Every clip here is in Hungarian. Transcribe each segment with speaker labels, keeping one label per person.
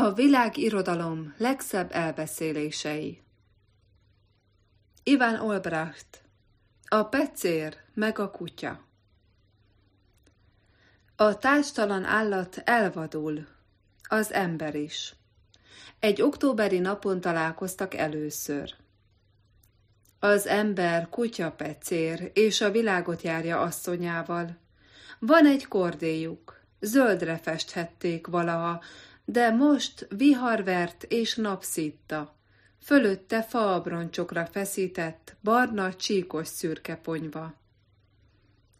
Speaker 1: A világirodalom legszebb elbeszélései Iván Olbracht A pecér meg a kutya A társtalan állat elvadul, az ember is. Egy októberi napon találkoztak először. Az ember kutya pecér, és a világot járja asszonyával. Van egy kordéjuk, zöldre festhették valaha, de most viharvert és napszitta. Fölötte faabroncsokra feszített, barna, csíkos szürke ponyva.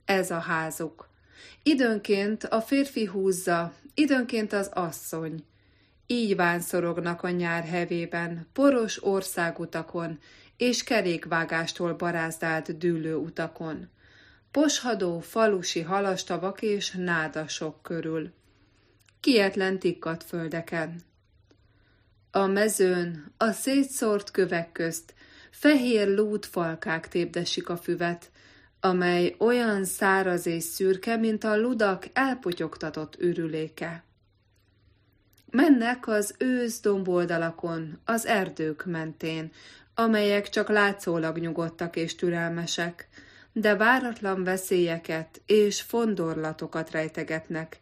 Speaker 1: Ez a házuk. Időnként a férfi húzza, időnként az asszony. Így vánszorognak a nyár hevében, poros országutakon és kerékvágástól barázdált dűlő utakon. Poshadó falusi halastavak és nádasok körül kietlen tikkat földeken. A mezőn, a szétszórt kövek közt fehér lútfalkák tépdesik a füvet, amely olyan száraz és szürke, mint a ludak elpotyogtatott ürüléke. Mennek az ősz domboldalakon, az erdők mentén, amelyek csak látszólag nyugodtak és türelmesek, de váratlan veszélyeket és fondorlatokat rejtegetnek,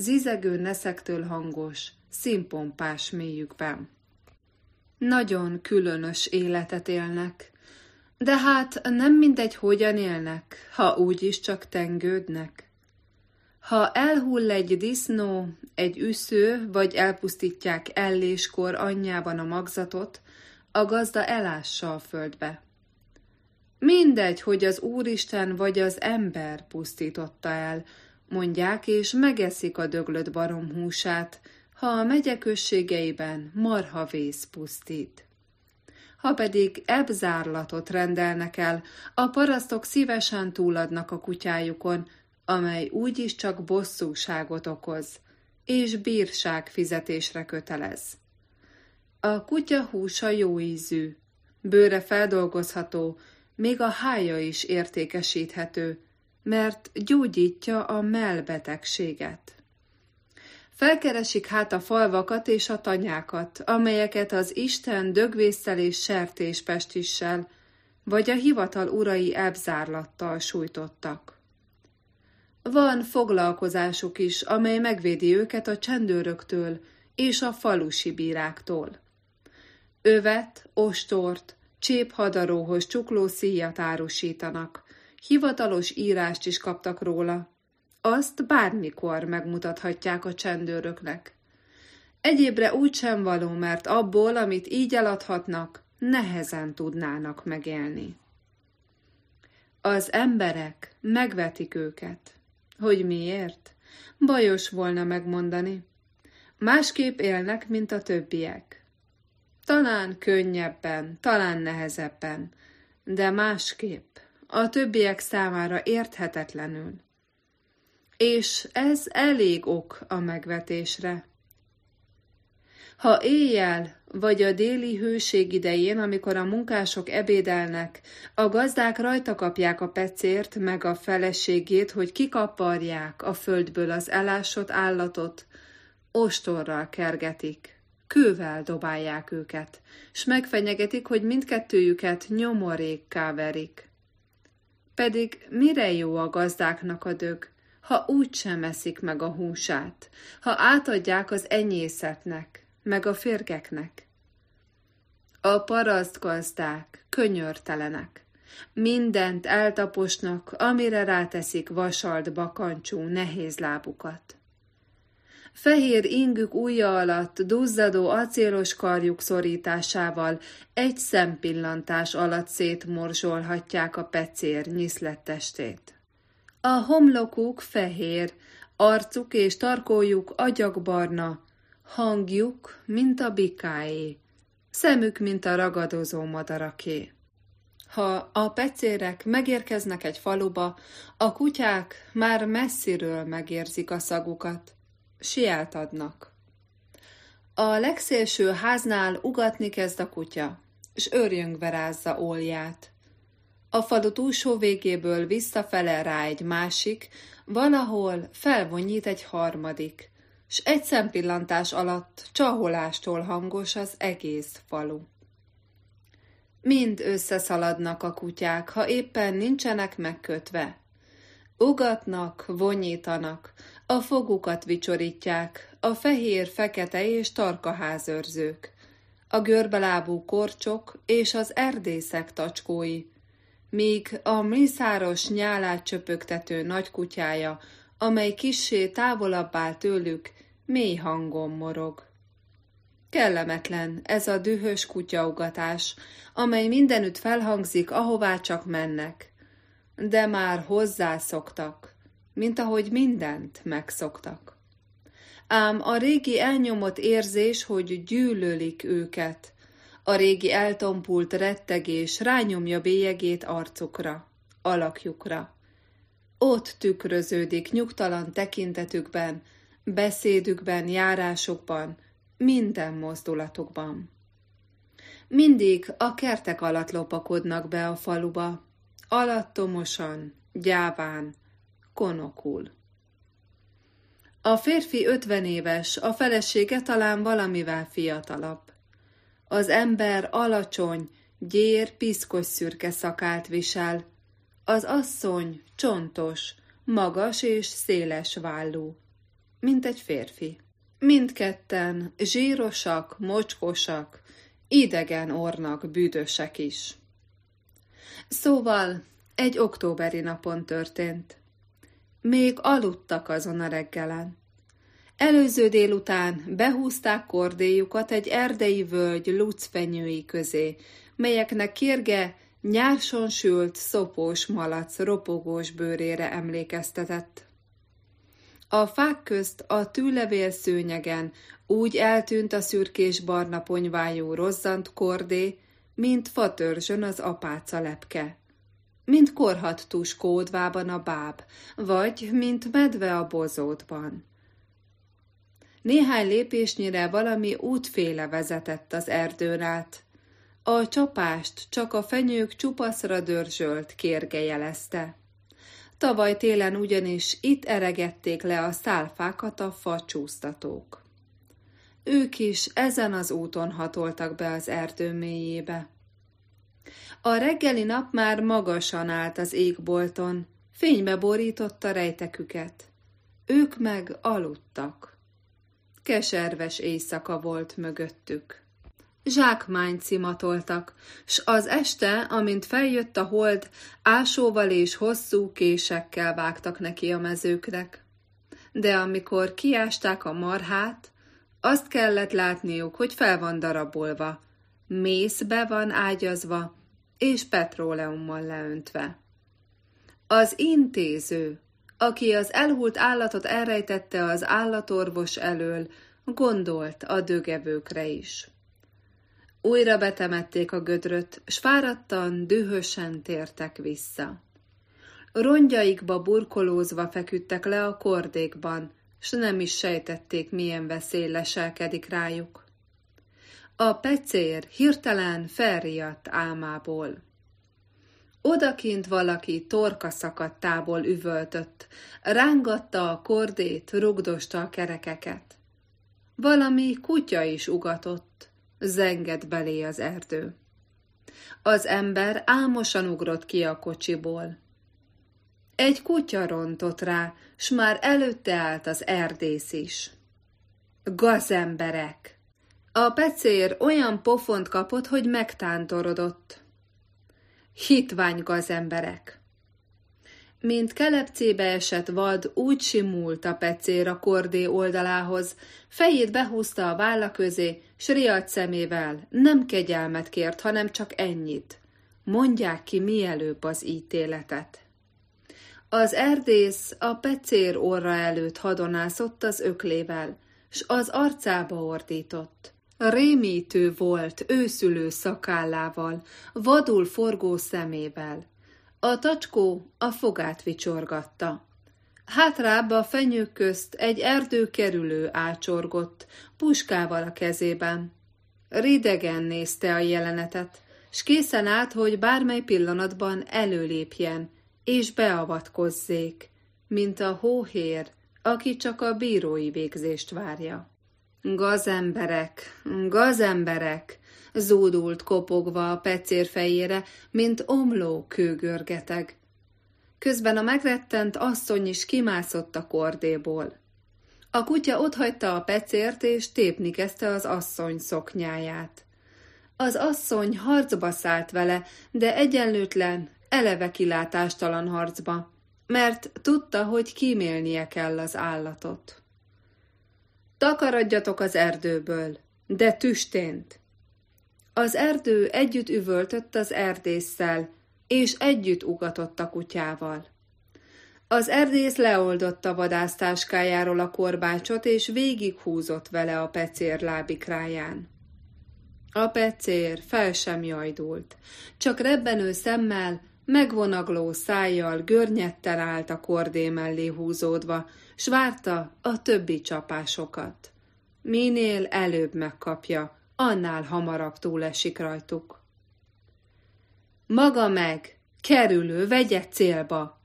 Speaker 1: zizegő neszektől hangos, színpompás mélyükben. Nagyon különös életet élnek, de hát nem mindegy, hogyan élnek, ha úgyis csak tengődnek. Ha elhull egy disznó, egy üsző, vagy elpusztítják elléskor anyjában a magzatot, a gazda elássa a földbe. Mindegy, hogy az Úristen vagy az ember pusztította el, mondják, és megeszik a döglött barom húsát, ha a megye községeiben marha vész pusztít. Ha pedig ebzárlatot rendelnek el, a parasztok szívesen túladnak a kutyájukon, amely úgyis csak bosszúságot okoz, és bírság fizetésre kötelez. A kutya húsa jó ízű, bőre feldolgozható, még a hája is értékesíthető, mert gyógyítja a melbetegséget. Felkeresik hát a falvakat és a tanyákat, amelyeket az Isten dögvészsel és sertéspestissel, vagy a hivatal urai ebzárlattal sújtottak. Van foglalkozásuk is, amely megvédi őket a csendőröktől és a falusi bíráktól. Övet, ostort, cséphadaróhoz csukló szíjat árusítanak, hivatalos írást is kaptak róla. Azt bármikor megmutathatják a csendőröknek. Egyébre úgy sem való, mert abból, amit így eladhatnak, nehezen tudnának megélni. Az emberek megvetik őket. Hogy miért? Bajos volna megmondani. Másképp élnek, mint a többiek. Talán könnyebben, talán nehezebben, de másképp a többiek számára érthetetlenül. És ez elég ok a megvetésre. Ha éjjel vagy a déli hőség idején, amikor a munkások ebédelnek, a gazdák rajta kapják a pecért meg a feleségét, hogy kikaparják a földből az elásott állatot, ostorral kergetik, kővel dobálják őket, s megfenyegetik, hogy mindkettőjüket nyomorékká verik. Pedig mire jó a gazdáknak a dög, ha úgy sem eszik meg a húsát, ha átadják az enyészetnek, meg a férgeknek? A paraszt gazdák könyörtelenek, mindent eltaposnak, amire ráteszik vasalt bakancsú nehéz lábukat. Fehér ingük ujja alatt duzzadó acélos karjuk szorításával egy szempillantás alatt szétmorzsolhatják a pecér nyiszlett testét. A homlokuk fehér, arcuk és tarkójuk agyagbarna, hangjuk, mint a bikáé, szemük, mint a ragadozó madaraké. Ha a pecérek megérkeznek egy faluba, a kutyák már messziről megérzik a szagukat, sielt adnak. A legszélső háznál ugatni kezd a kutya, és őrjöngve rázza ólját. A falu túlsó végéből visszafele rá egy másik, valahol felvonyít egy harmadik, s egy szempillantás alatt csaholástól hangos az egész falu. Mind összeszaladnak a kutyák, ha éppen nincsenek megkötve. Ugatnak, vonyítanak, a fogukat vicsorítják, a fehér, fekete és tarka házőrzők, a görbelábú korcsok és az erdészek tacskói, míg a mészáros nyálát csöpögtető nagy kutyája, amely kissé távolabb áll tőlük, mély hangon morog. Kellemetlen ez a dühös kutyaugatás, amely mindenütt felhangzik, ahová csak mennek. De már hozzászoktak, mint ahogy mindent megszoktak. Ám a régi elnyomott érzés, hogy gyűlölik őket, a régi eltompult rettegés rányomja bélyegét arcukra, alakjukra. Ott tükröződik nyugtalan tekintetükben, beszédükben, járásukban, minden mozdulatukban. Mindig a kertek alatt lopakodnak be a faluba, alattomosan, gyáván, konokul. A férfi ötven éves, a felesége talán valamivel fiatalabb. Az ember alacsony, gyér, piszkos szürke szakát visel, az asszony csontos, magas és széles vállú, mint egy férfi. Mindketten zsírosak, mocskosak, idegen ornak bűdösek is. Szóval egy októberi napon történt. Még aludtak azon a reggelen. Előző délután behúzták kordéjukat egy erdei völgy lucfenyői közé, melyeknek kérge nyárson sült, szopós malac ropogós bőrére emlékeztetett. A fák közt a tűlevél szőnyegen úgy eltűnt a szürkés barna ponyvájú rozzant kordé, mint fatörzsön az apáca lepke. Mint korhat tuskódvában a báb, vagy mint medve a bozótban. Néhány lépésnyire valami útféle vezetett az erdőn át. A csapást csak a fenyők csupaszra dörzsölt kérge jelezte. Tavaly télen ugyanis itt eregették le a szálfákat a facsúsztatók. Ők is ezen az úton hatoltak be az erdő mélyébe. A reggeli nap már magasan állt az égbolton, fénybe borította rejteküket. Ők meg aludtak. Keserves éjszaka volt mögöttük. Zsákmányt cimatoltak, s az este, amint feljött a hold, ásóval és hosszú késekkel vágtak neki a mezőknek. De amikor kiásták a marhát, azt kellett látniuk, hogy fel van darabolva, mészbe van ágyazva, és petróleummal leöntve. Az intéző, aki az elhult állatot elrejtette az állatorvos elől, gondolt a dögevőkre is. Újra betemették a gödröt, s fáradtan, dühösen tértek vissza. Rongyaikba burkolózva feküdtek le a kordékban, s nem is sejtették, milyen veszély leselkedik rájuk. A pecér hirtelen felriadt álmából. Odakint valaki torka szakadtából üvöltött, rángatta a kordét, rugdosta a kerekeket. Valami kutya is ugatott, zengett belé az erdő. Az ember álmosan ugrott ki a kocsiból. Egy kutya rontott rá, s már előtte állt az erdész is. Gazemberek! A pecér olyan pofont kapott, hogy megtántorodott. Hitvány gazemberek! Mint kelepcébe esett vad, úgy simult a pecér a kordé oldalához, fejét behúzta a válla közé, s riadt szemével nem kegyelmet kért, hanem csak ennyit. Mondják ki mielőbb az ítéletet. Az erdész a pecér orra előtt hadonászott az öklével, s az arcába ordított. Rémítő volt őszülő szakállával, vadul forgó szemével. A tacskó a fogát vicsorgatta. Hátrább a fenyők közt egy erdő kerülő ácsorgott, puskával a kezében. Ridegen nézte a jelenetet, s készen állt, hogy bármely pillanatban előlépjen, és beavatkozzék, mint a hóhér aki csak a bírói végzést várja. Gazemberek, gazemberek, zúdult kopogva a pecér fejére, mint omló kőgörgeteg. Közben a megrettent asszony is kimászott a kordéból. A kutya otthagyta a pecért, és tépni kezdte az asszony szoknyáját. Az asszony harcba szállt vele, de egyenlőtlen, eleve kilátástalan harcba, mert tudta, hogy kímélnie kell az állatot. Takaradjatok az erdőből, de tüstént! Az erdő együtt üvöltött az erdésszel, és együtt ugatott a kutyával. Az erdész leoldotta vadásztáskájáról a korbácsot, és végighúzott vele a pecér lábikráján. A pecér fel sem jajdult, csak rebbenő szemmel, megvonagló szájjal, görnyettel állt a kordé mellé húzódva, s várta a többi csapásokat. Minél előbb megkapja, annál hamarabb túlesik rajtuk. Maga meg, kerülő, vegye célba!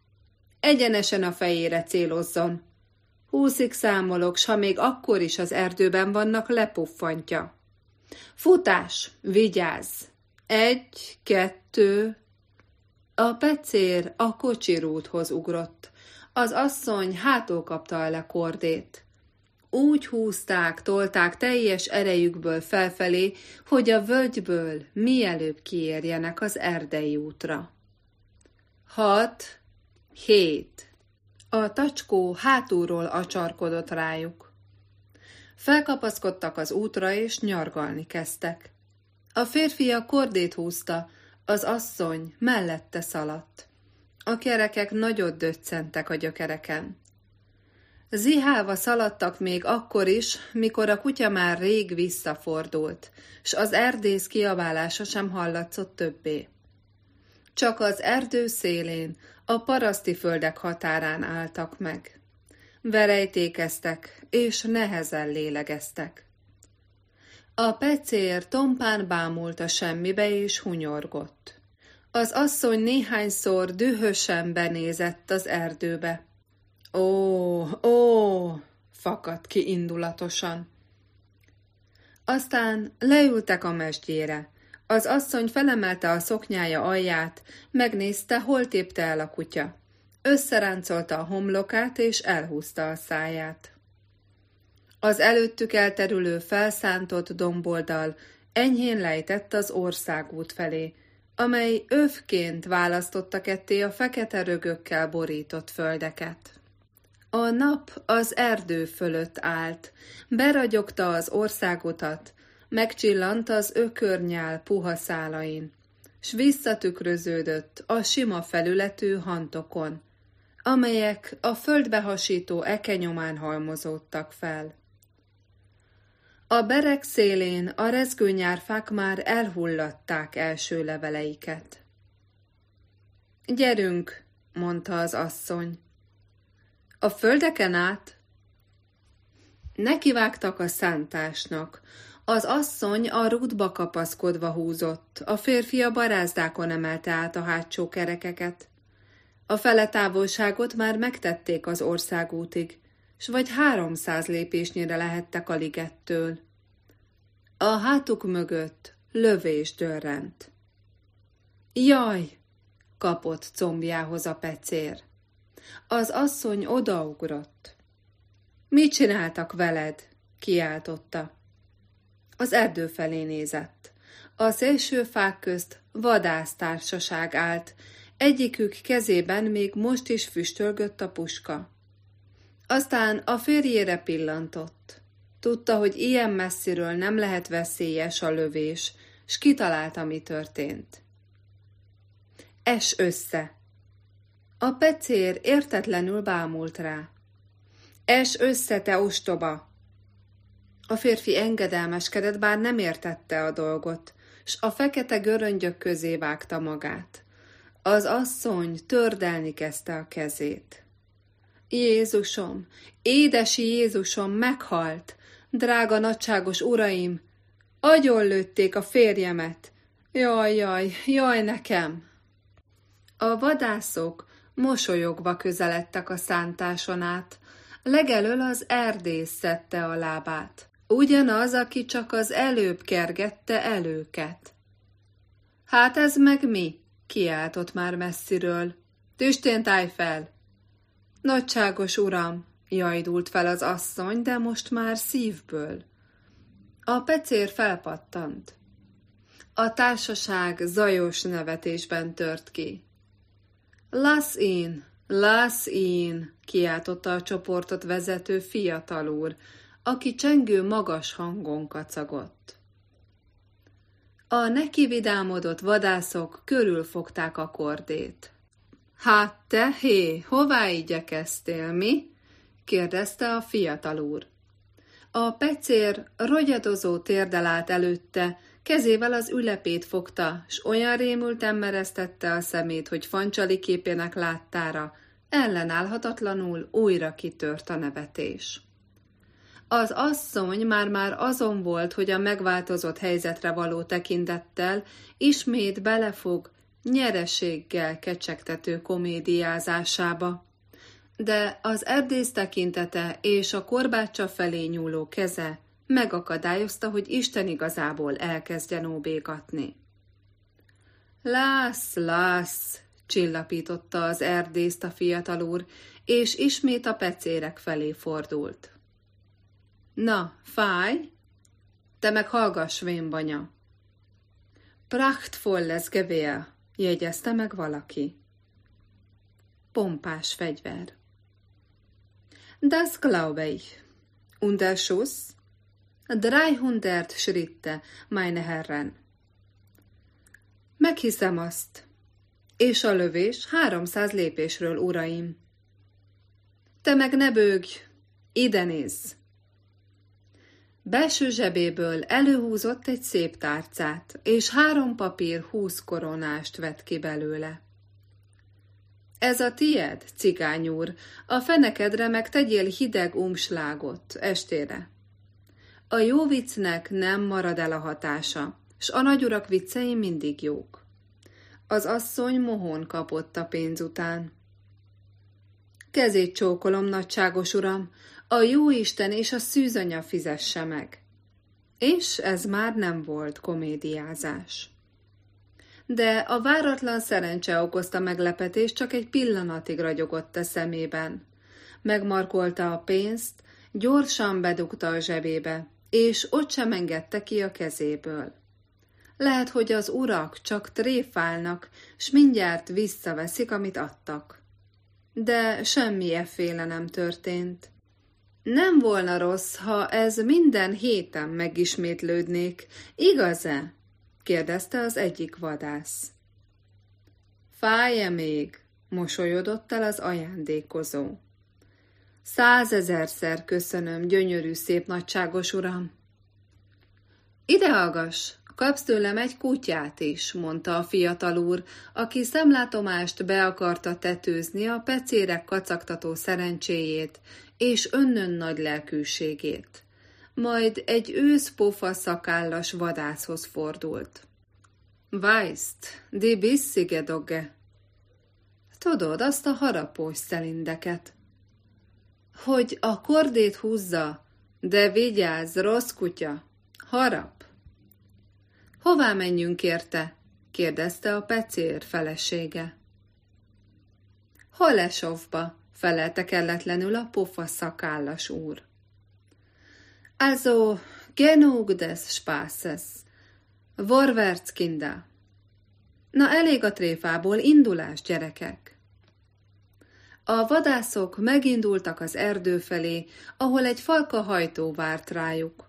Speaker 1: Egyenesen a fejére célozzon! Húszig számolok, s ha még akkor is az erdőben vannak, lepuffantja. Futás, vigyázz! Egy, kettő... A pecér a kocsirúthoz ugrott. Az asszony hátul kapta a kordét. Úgy húzták, tolták teljes erejükből felfelé, hogy a völgyből mielőbb kiérjenek az erdei útra. Hat, hét. A tacskó hátulról acsarkodott rájuk. Felkapaszkodtak az útra, és nyargalni kezdtek. A férfi a kordét húzta, az asszony mellette szaladt. A kerekek nagyot döccentek a gyökereken. Zihálva szaladtak még akkor is, mikor a kutya már rég visszafordult, s az erdész kiabálása sem hallatszott többé. Csak az erdő szélén, a paraszti földek határán álltak meg. Verejtékeztek, és nehezen lélegeztek. A pecér tompán bámult a semmibe, és hunyorgott. Az asszony néhányszor dühösen benézett az erdőbe. Ó, ó, fakadt ki indulatosan. Aztán leültek a mesdjére. Az asszony felemelte a szoknyája alját, megnézte, hol tépte el a kutya. Összeráncolta a homlokát, és elhúzta a száját. Az előttük elterülő felszántott domboldal enyhén lejtett az országút felé, amely övként választotta ketté a fekete rögökkel borított földeket. A nap az erdő fölött állt, beragyogta az országutat, megcsillant az ökörnyál puha szálain, s visszatükröződött a sima felületű hantokon, amelyek a földbe hasító ekenyomán halmozódtak fel. A berek szélén a rezgőnyárfák már elhullatták első leveleiket. Gyerünk, mondta az asszony, a földeken át nekivágtak a szántásnak. Az asszony a rútba kapaszkodva húzott, a férfi a barázdákon emelte át a hátsó kerekeket. A fele távolságot már megtették az országútig, s vagy háromszáz lépésnyire lehettek a ligettől. A hátuk mögött lövés dörrent. Jaj! kapott combjához a pecér. Az asszony odaugrott. Mit csináltak veled? kiáltotta. Az erdő felé nézett. A szélső fák közt vadásztársaság állt, egyikük kezében még most is füstölgött a puska. Aztán a férjére pillantott. Tudta, hogy ilyen messziről nem lehet veszélyes a lövés, s kitalálta, mi történt. Es össze, a pecér értetlenül bámult rá. Es össze, te ostoba! A férfi engedelmeskedett, bár nem értette a dolgot, s a fekete göröngyök közé vágta magát. Az asszony tördelni kezdte a kezét. Jézusom, édesi Jézusom, meghalt! Drága nagyságos uraim, agyon lőtték a férjemet. Jaj, jaj, jaj nekem! A vadászok mosolyogva közeledtek a szántáson át. Legelől az erdész szedte a lábát. Ugyanaz, aki csak az előbb kergette előket. Hát ez meg mi? kiáltott már messziről. Tüstént állj fel! Nagyságos uram, jajdult fel az asszony, de most már szívből. A pecér felpattant. A társaság zajos nevetésben tört ki. Lass én, lass én, kiáltotta a csoportot vezető fiatal úr, aki csengő magas hangon kacagott. A neki vadászok körülfogták a kordét. Hát te, hé, hová igyekeztél, mi? kérdezte a fiatal úr. A pecér rogyadozó térdel állt előtte, kezével az ülepét fogta, s olyan rémülten mereztette a szemét, hogy fancsali képének láttára, ellenállhatatlanul újra kitört a nevetés. Az asszony már-már azon volt, hogy a megváltozott helyzetre való tekintettel ismét belefog nyereséggel kecsegtető komédiázásába. De az erdész tekintete és a korbácsa felé nyúló keze megakadályozta, hogy Isten igazából elkezdjen óbégatni. Lász, lász, csillapította az erdészt a fiatal úr, és ismét a pecérek felé fordult. Na, fáj? Te meg hallgass, vénbanya. Prachtvolles Gewehr, jegyezte meg valaki. Pompás fegyver. Das glaube ich. Und der Schuss? 300 Schritte, meine Herren. Meghiszem azt. És a lövés háromszáz lépésről, uraim. Te meg ne bőgj, ide nézz! Belső zsebéből előhúzott egy szép tárcát, és három papír húsz koronást vett ki belőle. Ez a tied, cigány úr, a fenekedre meg tegyél hideg umslágot estére. A jó viccnek nem marad el a hatása, s a nagyurak viccei mindig jók. Az asszony mohon kapott a pénz után. Kezét csókolom, nagyságos uram, a jó Isten és a szűzanya fizesse meg. És ez már nem volt komédiázás. De a váratlan szerencse okozta meglepetés csak egy pillanatig ragyogott a szemében. Megmarkolta a pénzt, gyorsan bedugta a zsebébe, és ott sem engedte ki a kezéből. Lehet, hogy az urak csak tréfálnak, s mindjárt visszaveszik, amit adtak. De semmi efféle nem történt. Nem volna rossz, ha ez minden héten megismétlődnék, igaz-e? kérdezte az egyik vadász. Fáj-e még? mosolyodott el az ajándékozó. Százezerszer köszönöm, gyönyörű szép nagyságos uram. Ide hallgass, kapsz tőlem egy kutyát is, mondta a fiatal úr, aki szemlátomást be akarta tetőzni a pecérek kacagtató szerencséjét és önnön nagy lelkűségét. Majd egy őszpofa szakállas vadászhoz fordult. Weist, die bissige dogge. Tudod, azt a harapós szelindeket hogy a kordét húzza, de vigyázz, rossz kutya, harap. Hová menjünk érte? kérdezte a pecér felesége. Holesovba, felelte kelletlenül a pofa szakállas úr. Also, genug des Spaßes. Vorwärts, Kinder. Na elég a tréfából, indulás, gyerekek. A vadászok megindultak az erdő felé, ahol egy falka hajtó várt rájuk.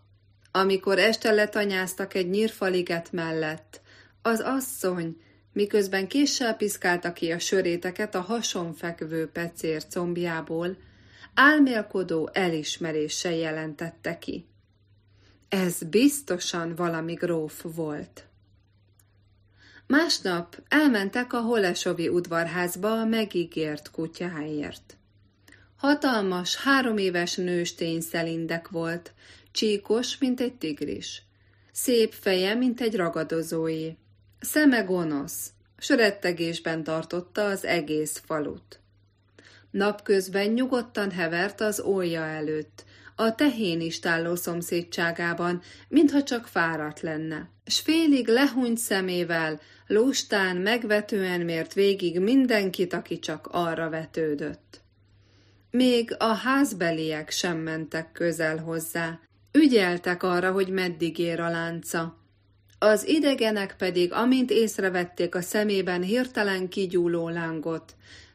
Speaker 1: Amikor este letanyáztak egy nyírfaliget mellett, az asszony, miközben késsel piszkálta ki a söréteket a hason fekvő pecér combjából, álmélkodó elismeréssel jelentette ki. Ez biztosan valami gróf volt. Másnap elmentek a Holesovi udvarházba a megígért kutyáért. Hatalmas, három éves nőstény szelindek volt, csíkos, mint egy tigris. Szép feje, mint egy ragadozói. Szeme gonosz, s rettegésben tartotta az egész falut. Napközben nyugodtan hevert az ólja előtt, a tehén istálló szomszédságában, mintha csak fáradt lenne, s félig lehúnyt szemével, lustán megvetően mért végig mindenkit, aki csak arra vetődött. Még a házbeliek sem mentek közel hozzá, ügyeltek arra, hogy meddig ér a lánca. Az idegenek pedig, amint észrevették a szemében hirtelen kigyúló lángot,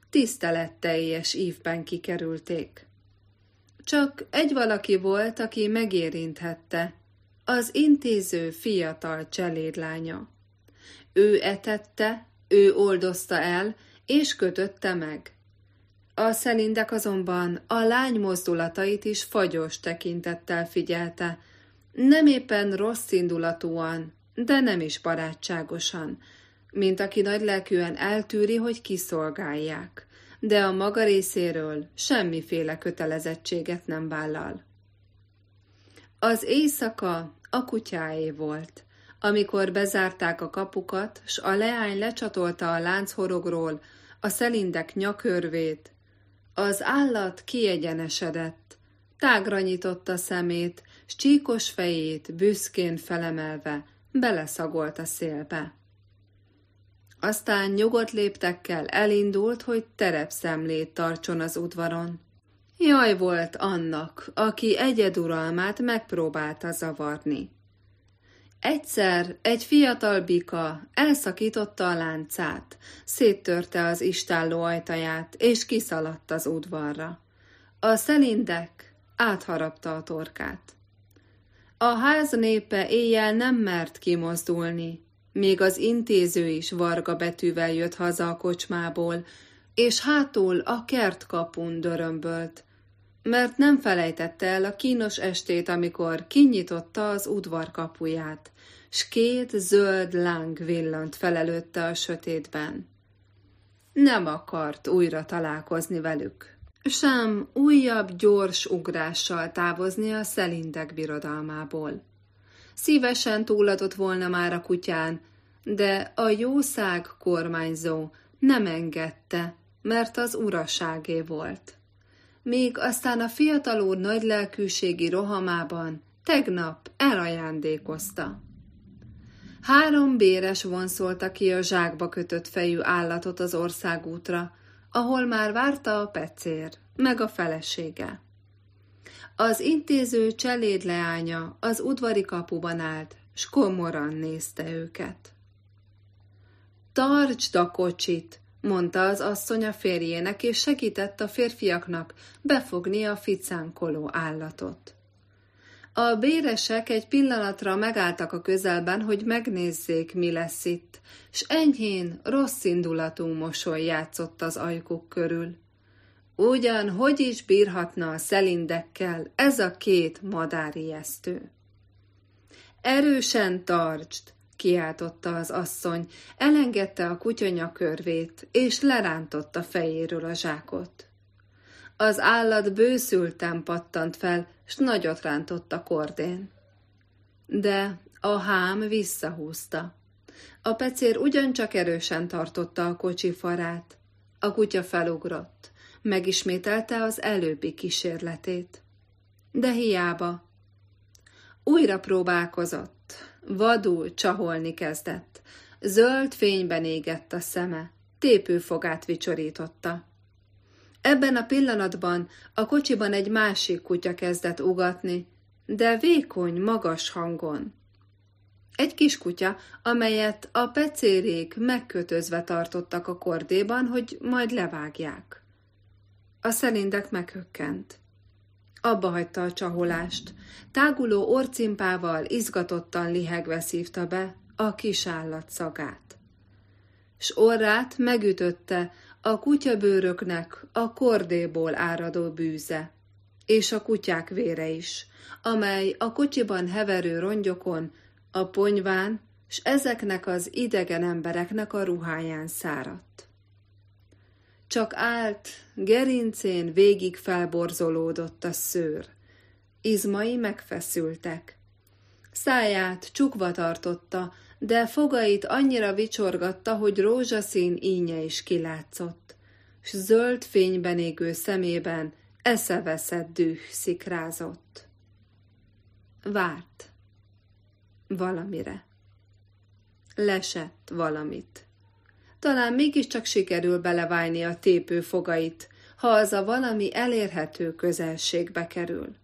Speaker 1: tiszteletteljes ívben kikerülték. Csak egy valaki volt, aki megérinthette, az intéző fiatal cselédlánya. Ő etette, ő oldozta el, és kötötte meg. A szelindek azonban a lány mozdulatait is fagyos tekintettel figyelte, nem éppen rossz indulatúan, de nem is barátságosan, mint aki nagylelkűen eltűri, hogy kiszolgálják, de a maga részéről semmiféle kötelezettséget nem vállal. Az éjszaka a kutyáé volt, amikor bezárták a kapukat, s a leány lecsatolta a lánchorogról a szelindek nyakörvét, az állat kiegyenesedett, tágra nyitotta szemét, s csíkos fejét büszkén felemelve beleszagolt a szélbe. Aztán nyugodt léptekkel elindult, hogy terepszemlét tartson az udvaron. Jaj volt annak, aki egyeduralmát megpróbálta zavarni. Egyszer egy fiatal bika elszakította a láncát, széttörte az istálló ajtaját, és kiszaladt az udvarra. A szelindek átharapta a torkát. A ház népe éjjel nem mert kimozdulni, még az intéző is varga betűvel jött haza a kocsmából, és hátul a kertkapun dörömbölt, mert nem felejtette el a kínos estét, amikor kinyitotta az udvar kapuját, s két zöld láng villant felelőtte a sötétben. Nem akart újra találkozni velük, sem újabb gyors ugrással távozni a szelindek birodalmából. Szívesen túladott volna már a kutyán, de a jószág kormányzó nem engedte, mert az uraságé volt. Még aztán a fiatal úr nagylelkűségi rohamában tegnap elajándékozta. Három béres vonszolta ki a zsákba kötött fejű állatot az országútra, ahol már várta a pecér, meg a felesége. Az intéző cseléd leánya az udvari kapuban állt, s komoran nézte őket. Tartsd a kocsit, mondta az asszony a férjének, és segített a férfiaknak befogni a ficánkoló állatot. A béresek egy pillanatra megálltak a közelben, hogy megnézzék, mi lesz itt, s enyhén rossz indulatú mosoly játszott az ajkuk körül. Ugyan hogy is bírhatna a szelindekkel ez a két madárijesztő? Erősen tartsd, kiáltotta az asszony, elengedte a kutyanya körvét, és lerántotta fejéről a zsákot. Az állat bőszülten pattant fel, s nagyot rántott a kordén. De a hám visszahúzta. A pecér ugyancsak erősen tartotta a kocsi farát. A kutya felugrott, megismételte az előbbi kísérletét. De hiába. Újra próbálkozott, vadul csaholni kezdett. Zöld fényben égett a szeme, tépőfogát vicsorította. Ebben a pillanatban a kocsiban egy másik kutya kezdett ugatni, de vékony, magas hangon. Egy kis kutya, amelyet a pecérék megkötözve tartottak a kordéban, hogy majd levágják. A szelindek meghökkent. Abba hagyta a csaholást. Táguló orcimpával izgatottan lihegve szívta be a kis állat szagát. S orrát megütötte a kutyabőröknek a kordéból áradó bűze, és a kutyák vére is, amely a kocsiban heverő rongyokon, a ponyván, s ezeknek az idegen embereknek a ruháján száradt. Csak állt, gerincén végig felborzolódott a szőr. Izmai megfeszültek. Száját csukva tartotta, de fogait annyira vicsorgatta, hogy rózsaszín ínye is kilátszott. s zöld fényben égő szemében eszeveszett düh szikrázott. Várt valamire. Lesett valamit. Talán mégiscsak sikerül belevájni a tépő fogait, ha az a valami elérhető közelségbe kerül.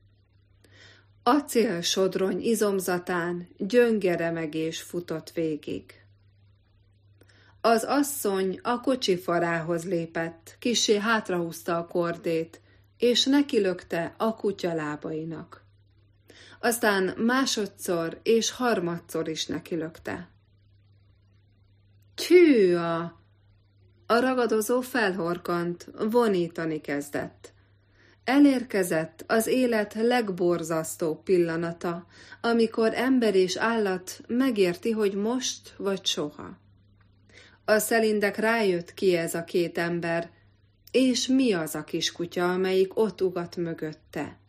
Speaker 1: Acél sodrony izomzatán gyönge remegés futott végig. Az asszony a kocsi farához lépett, kisé hátrahúzta a kordét, és nekilökte a kutya lábainak. Aztán másodszor és harmadszor is nekilökte. Tűa! A ragadozó felhorkant, vonítani kezdett. Elérkezett az élet legborzasztóbb pillanata, amikor ember és állat megérti, hogy most vagy soha. A szelindek rájött ki ez a két ember, és mi az a kiskutya, amelyik ott ugat mögötte.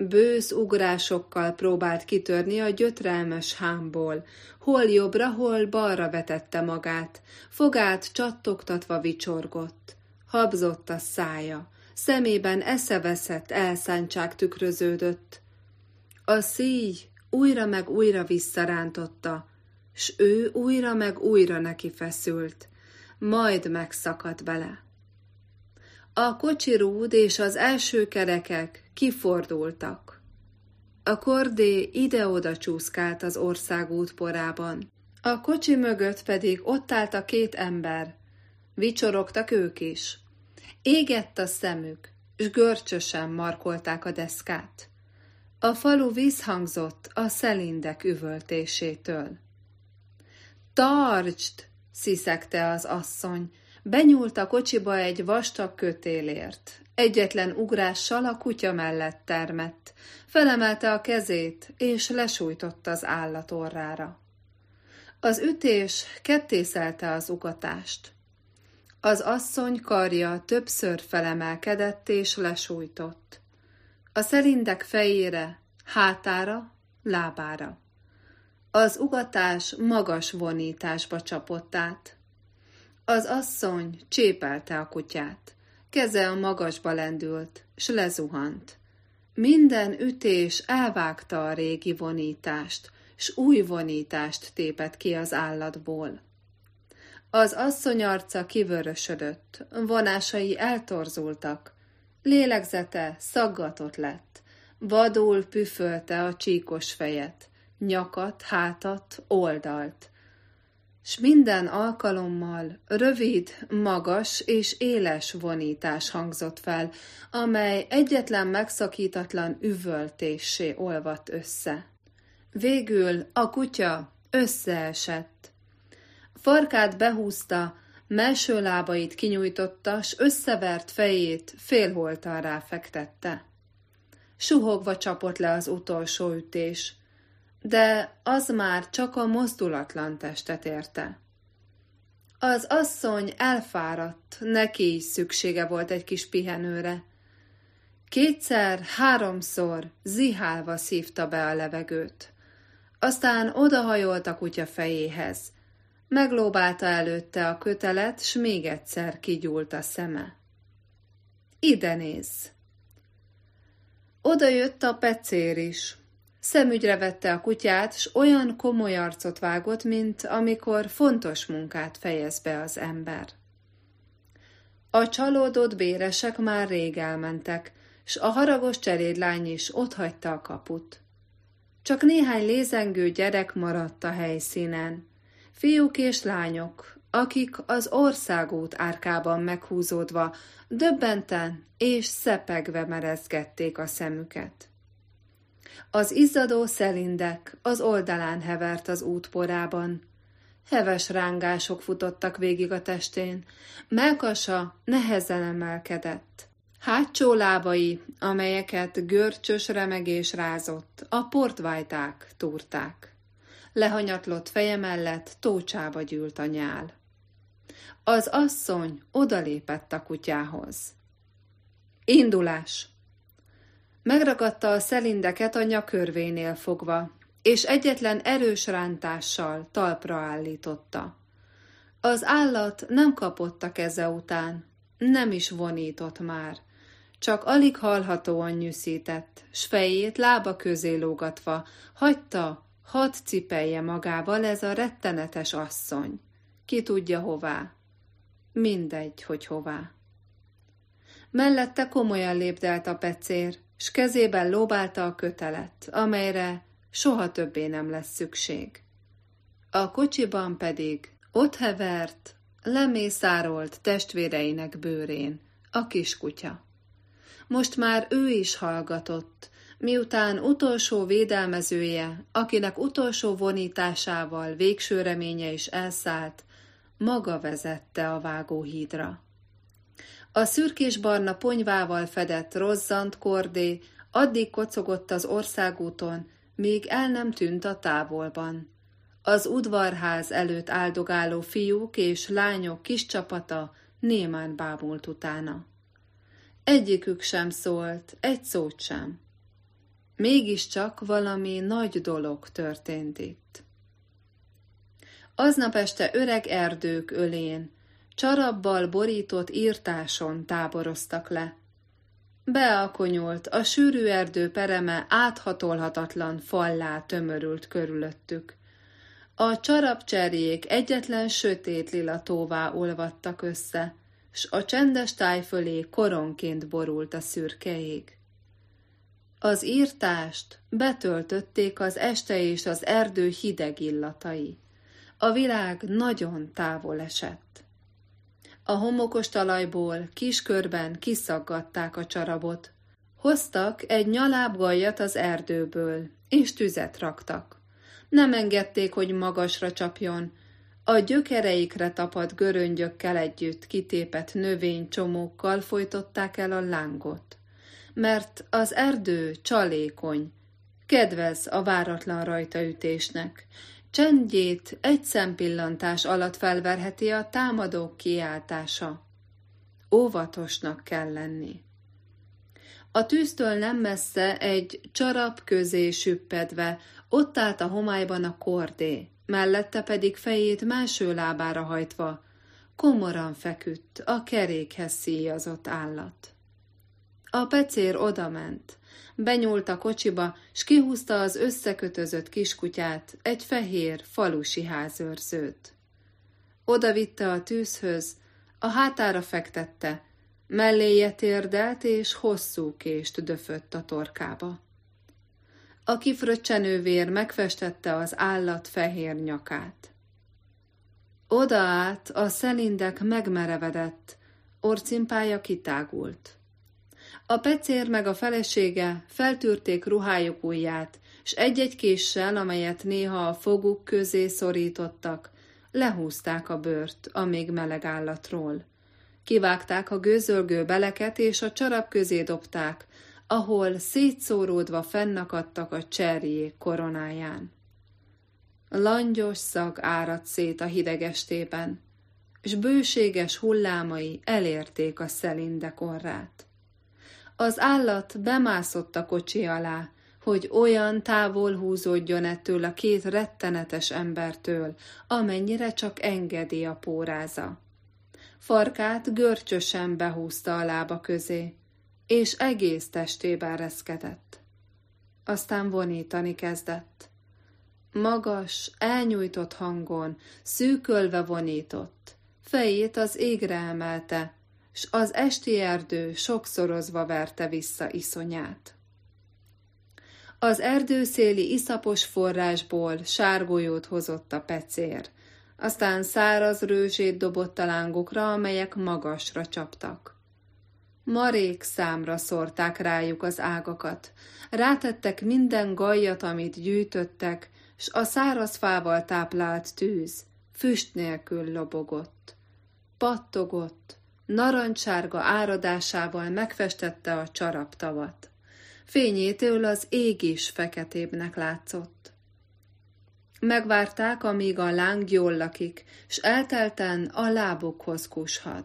Speaker 1: Bősz ugrásokkal próbált kitörni a gyötrelmes hámból, hol jobbra, hol balra vetette magát, fogát csattogtatva vicsorgott. Habzott a szája, szemében eszeveszett elszántság tükröződött. A szíj újra meg újra visszarántotta, s ő újra meg újra neki feszült, majd megszakadt bele. A kocsi rúd és az első kerekek kifordultak. A kordé ide-oda csúszkált az országút porában. A kocsi mögött pedig ott állt a két ember. Vicsorogtak ők is. Égett a szemük, s görcsösen markolták a deszkát. A falu vízhangzott a szelindek üvöltésétől. Tartsd! sziszegte az asszony. Benyúlt a kocsiba egy vastag kötélért. Egyetlen ugrással a kutya mellett termett. Felemelte a kezét, és lesújtott az állat orrára. Az ütés kettészelte az ugatást. Az asszony karja többször felemelkedett és lesújtott. A szerindek fejére, hátára, lábára. Az ugatás magas vonításba csapott át. Az asszony csépelte a kutyát. Keze a magasba lendült, s lezuhant. Minden ütés elvágta a régi vonítást, s új vonítást tépett ki az állatból. Az asszony arca kivörösödött, vonásai eltorzultak, lélegzete szaggatott lett, vadul püfölte a csíkos fejet, nyakat, hátat, oldalt, s minden alkalommal rövid, magas és éles vonítás hangzott fel, amely egyetlen megszakítatlan üvöltéssé olvadt össze. Végül a kutya összeesett. Farkát behúzta, melső lábait kinyújtotta, s összevert fejét félholtan ráfektette. Suhogva csapott le az utolsó ütés, de az már csak a mozdulatlan testet érte. Az asszony elfáradt, neki is szüksége volt egy kis pihenőre. Kétszer, háromszor zihálva szívta be a levegőt. Aztán odahajolt a kutya fejéhez. Meglóbálta előtte a kötelet, s még egyszer kigyúlt a szeme. Ide néz! Oda jött a pecér is, Szemügyre vette a kutyát, s olyan komoly arcot vágott, mint amikor fontos munkát fejez be az ember. A csalódott béresek már rég elmentek, s a haragos cselédlány is otthagyta a kaput. Csak néhány lézengő gyerek maradt a helyszínen. Fiúk és lányok, akik az országút árkában meghúzódva, döbbenten és szepegve merezgették a szemüket. Az izzadó szelindek az oldalán hevert az útporában. Heves rángások futottak végig a testén, melkasa nehezen emelkedett. Hátsó lábai, amelyeket görcsös remegés rázott, a portvajták túrták. Lehanyatlott feje mellett tócsába gyűlt a nyál. Az asszony odalépett a kutyához. Indulás! Megragadta a szelindeket a nyakörvénél fogva, és egyetlen erős rántással talpra állította. Az állat nem kapott a keze után, nem is vonított már, csak alig hallhatóan nyűszített, s fejét lába közé lógatva, hagyta, hadd cipelje magával ez a rettenetes asszony. Ki tudja hová. Mindegy, hogy hová. Mellette komolyan lépdelt a pecér, s kezében lóbálta a kötelet, amelyre soha többé nem lesz szükség. A kocsiban pedig ott hevert, lemészárolt testvéreinek bőrén a kiskutya. Most már ő is hallgatott, miután utolsó védelmezője, akinek utolsó vonításával végső reménye is elszállt, maga vezette a vágóhídra. A szürkés-barna ponyvával fedett rozzant kordé addig kocogott az országúton, míg el nem tűnt a távolban. Az udvarház előtt áldogáló fiúk és lányok kis csapata némán bámult utána. Egyikük sem szólt, egy szót sem. Mégiscsak valami nagy dolog történt itt. Aznap este öreg erdők ölén, csarabbal borított írtáson táboroztak le. Beakonyult, a sűrű erdő pereme áthatolhatatlan fallá tömörült körülöttük. A csarapcserjék egyetlen sötét lila tóvá olvadtak össze, s a csendes táj fölé koronként borult a szürke ég. Az írtást betöltötték az este és az erdő hideg illatai. A világ nagyon távol esett. A homokos talajból kiskörben kiszaggatták a csarabot. Hoztak egy nyalábgajat az erdőből, és tüzet raktak. Nem engedték, hogy magasra csapjon, a gyökereikre tapadt göröngyökkel együtt kitépett növénycsomókkal folytották el a lángot. Mert az erdő csalékony, kedvez a váratlan rajtaütésnek, Csendjét egy szempillantás alatt felverheti a támadók kiáltása. Óvatosnak kell lenni. A tűztől nem messze egy csarap közé süppedve, ott állt a homályban a kordé, mellette pedig fejét máső lábára hajtva, komoran feküdt a kerékhez szíjazott állat. A pecér odament, benyúlt a kocsiba, s kihúzta az összekötözött kiskutyát, egy fehér, falusi házőrzőt. Oda vitte a tűzhöz, a hátára fektette, melléje térdelt, és hosszú kést döfött a torkába. A kifröccsenő vér megfestette az állat fehér nyakát. Oda át a szelindek megmerevedett, orcimpája kitágult. A pecér meg a felesége feltűrték ruhájuk ujját, s egy-egy késsel, amelyet néha a foguk közé szorítottak, lehúzták a bőrt a még meleg állatról. Kivágták a gőzölgő beleket, és a csarap közé dobták, ahol szétszóródva fennakadtak a cserjék koronáján. Langyos szag áradt szét a hidegestében, és bőséges hullámai elérték a szelindek orrát. Az állat bemászott a kocsi alá, hogy olyan távol húzódjon ettől a két rettenetes embertől, amennyire csak engedi a póráza. Farkát görcsösen behúzta a lába közé, és egész testében reszkedett. Aztán vonítani kezdett. Magas, elnyújtott hangon, szűkölve vonított, fejét az égre emelte, s az esti erdő sokszorozva verte vissza iszonyát. Az erdőszéli iszapos forrásból sárgolyót hozott a pecér, aztán száraz rőzsét dobott a lángokra, amelyek magasra csaptak. Marék számra szórták rájuk az ágakat, rátettek minden gajat, amit gyűjtöttek, s a száraz fával táplált tűz füst nélkül lobogott. Pattogott, narancsárga áradásával megfestette a csaraptavat. Fényétől az ég is feketébbnek látszott. Megvárták, amíg a láng jól lakik, s eltelten a lábukhoz kushad.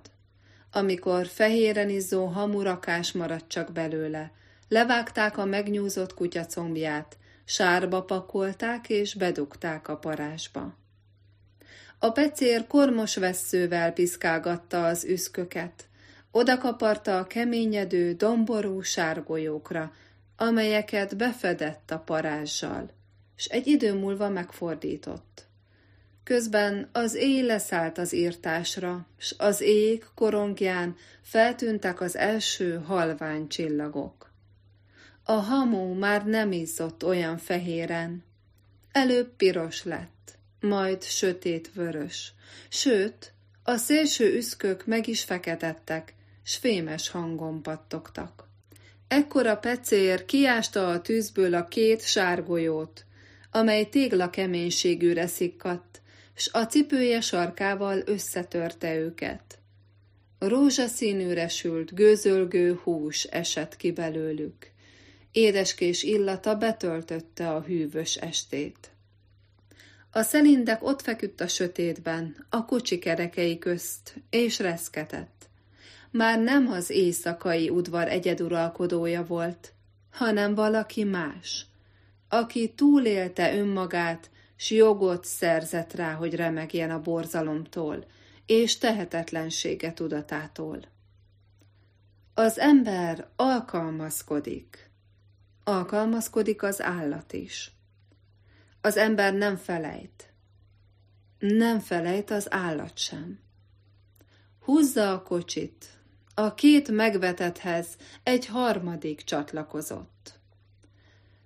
Speaker 1: Amikor fehéren izzó hamurakás maradt csak belőle, levágták a megnyúzott kutya combját, sárba pakolták és bedugták a parásba. A pecér kormos vesszővel piszkálgatta az üszköket. Odakaparta a keményedő, domború sárgolyókra, amelyeket befedett a parázsal, s egy idő múlva megfordított. Közben az éj leszállt az írtásra, s az ég korongján feltűntek az első halvány csillagok. A hamó már nem izzott olyan fehéren. Előbb piros lett, majd sötét-vörös, sőt, a szélső üszkök meg is feketettek, s fémes hangon pattogtak. Ekkor a pecér kiásta a tűzből a két sárgolyót, amely tégla keménységűre szikkadt, s a cipője sarkával összetörte őket. Rózsaszínűre sült, gőzölgő hús esett ki belőlük. Édeskés illata betöltötte a hűvös estét. A szelindek ott feküdt a sötétben, a kocsi kerekei közt, és reszketett. Már nem az éjszakai udvar egyeduralkodója volt, hanem valaki más, aki túlélte önmagát, s jogot szerzett rá, hogy remegjen a borzalomtól, és tehetetlensége tudatától. Az ember alkalmazkodik. Alkalmazkodik az állat is. Az ember nem felejt. Nem felejt az állat sem. Húzza a kocsit. A két megvetethez egy harmadik csatlakozott.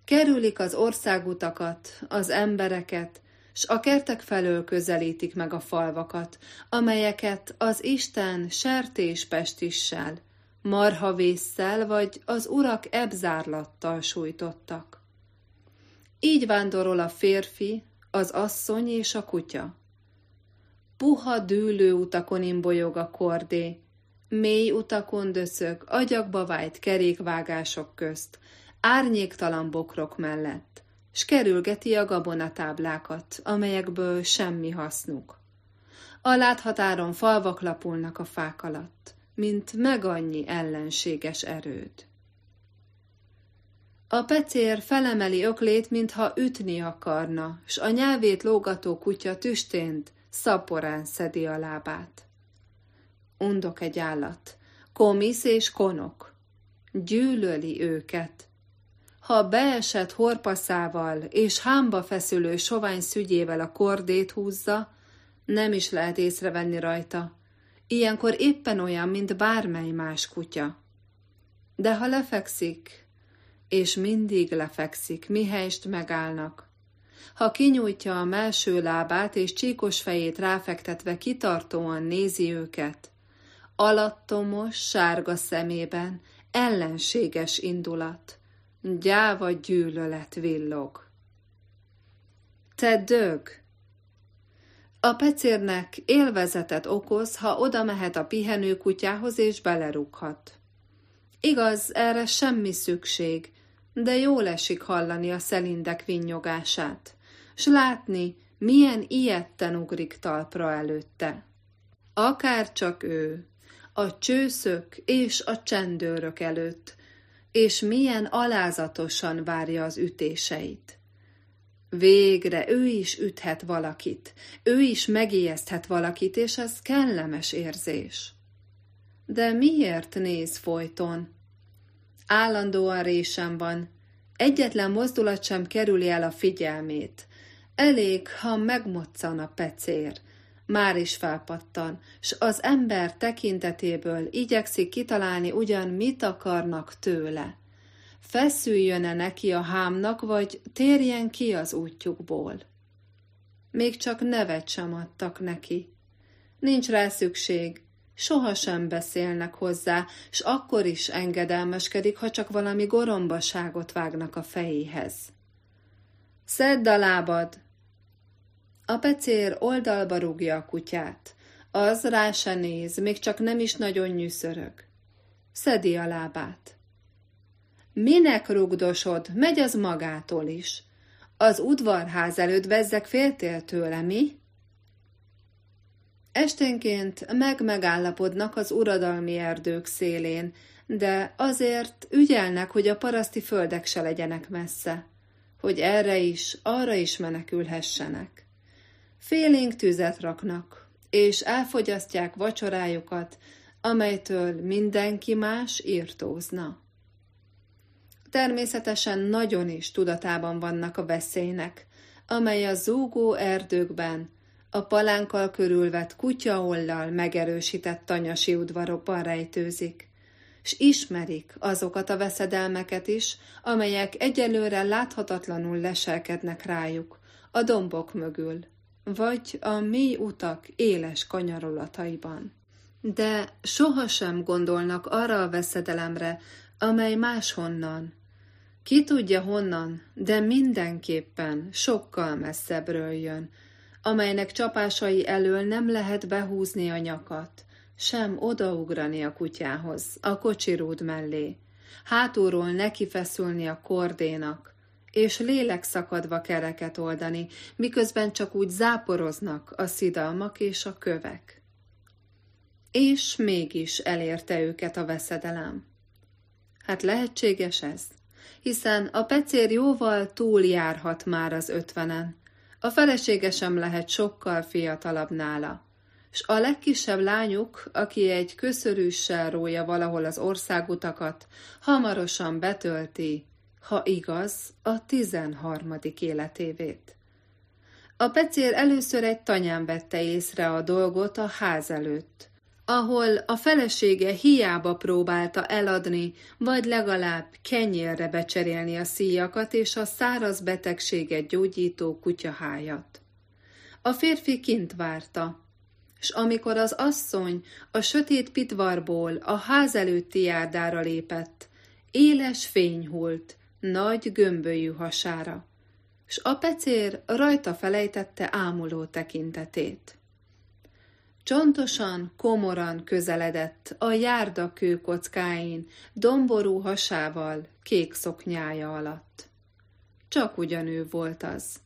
Speaker 1: Kerülik az országutakat, az embereket, s a kertek felől közelítik meg a falvakat, amelyeket az Isten sertéspestissel, marhavésszel vagy az urak ebzárlattal sújtottak. Így vándorol a férfi, az asszony és a kutya. Puha dűlő utakon imbolyog a kordé, mély utakon döszög, agyakba vájt kerékvágások közt, árnyéktalan bokrok mellett, s kerülgeti a gabonatáblákat, amelyekből semmi hasznuk. A láthatáron falvak lapulnak a fák alatt, mint megannyi ellenséges erőd. A pecér felemeli öklét, mintha ütni akarna, s a nyelvét lógató kutya tüstént, szaporán szedi a lábát. Undok egy állat, komisz és konok. Gyűlöli őket, ha beesett horpaszával és hámba feszülő sovány szügyével a kordét húzza, nem is lehet észrevenni rajta. Ilyenkor éppen olyan, mint bármely más kutya. De ha lefekszik, és mindig lefekszik, mihelyst megállnak, ha kinyújtja a melső lábát és csíkos fejét ráfektetve kitartóan nézi őket, alattomos, sárga szemében ellenséges indulat, gyáva gyűlölet villog. Te dög! A pecérnek élvezetet okoz, ha oda mehet a pihenő kutyához és belerúghat. Igaz, erre semmi szükség, de jól esik hallani a szelindek vinnyogását, s látni, milyen ilyetten ugrik talpra előtte. Akár csak ő, a csőszök és a csendőrök előtt, és milyen alázatosan várja az ütéseit. Végre ő is üthet valakit, ő is megijeszthet valakit, és ez kellemes érzés. De miért néz folyton? Állandóan résem van, egyetlen mozdulat sem kerüli el a figyelmét. Elég, ha megmoccan a pecér, már is felpattan, s az ember tekintetéből igyekszik kitalálni ugyan mit akarnak tőle. Feszüljön-e neki a hámnak, vagy térjen ki az útjukból? Még csak nevet sem adtak neki. Nincs rá szükség, sohasem beszélnek hozzá, s akkor is engedelmeskedik, ha csak valami gorombaságot vágnak a fejéhez. Szedd a lábad, a pecér oldalba rúgja a kutyát. Az rá se néz, még csak nem is nagyon nyűszörög. Szedi a lábát. Minek rugdosod? Megy az magától is. Az udvarház előtt vezzek féltél tőle, mi? Esténként meg-megállapodnak az uradalmi erdők szélén, de azért ügyelnek, hogy a paraszti földek se legyenek messze, hogy erre is, arra is menekülhessenek. Félénk tüzet raknak, és elfogyasztják vacsorájukat, amelytől mindenki más írtózna. Természetesen nagyon is tudatában vannak a veszélynek, amely a zúgó erdőkben, a palánkkal körülvett kutyaollal megerősített tanyasi udvarokban rejtőzik, s ismerik azokat a veszedelmeket is, amelyek egyelőre láthatatlanul leselkednek rájuk, a dombok mögül, vagy a mély utak éles kanyarolataiban. De sohasem gondolnak arra a veszedelemre, amely máshonnan, ki tudja honnan, de mindenképpen sokkal messzebbről jön, amelynek csapásai elől nem lehet behúzni a nyakat, sem odaugrani a kutyához, a kocsirúd mellé, hátulról neki feszülni a kordénak, és lélek szakadva kereket oldani, miközben csak úgy záporoznak a szidalmak és a kövek. És mégis elérte őket a veszedelem. Hát lehetséges ez? hiszen a pecér jóval túl járhat már az ötvenen. A felesége sem lehet sokkal fiatalabb nála. S a legkisebb lányuk, aki egy köszörűssel rója valahol az országutakat, hamarosan betölti, ha igaz, a tizenharmadik életévét. A pecér először egy tanyán vette észre a dolgot a ház előtt, ahol a felesége hiába próbálta eladni, vagy legalább kenyérre becserélni a szíjakat és a száraz betegséget gyógyító kutyahájat. A férfi kint várta, s amikor az asszony a sötét pitvarból a ház előtti járdára lépett, éles fény hult nagy gömbölyű hasára, s a pecér rajta felejtette ámuló tekintetét. Csontosan, komoran közeledett a járda kőkockáin, domború hasával, kék szoknyája alatt. Csak ugyanő volt az.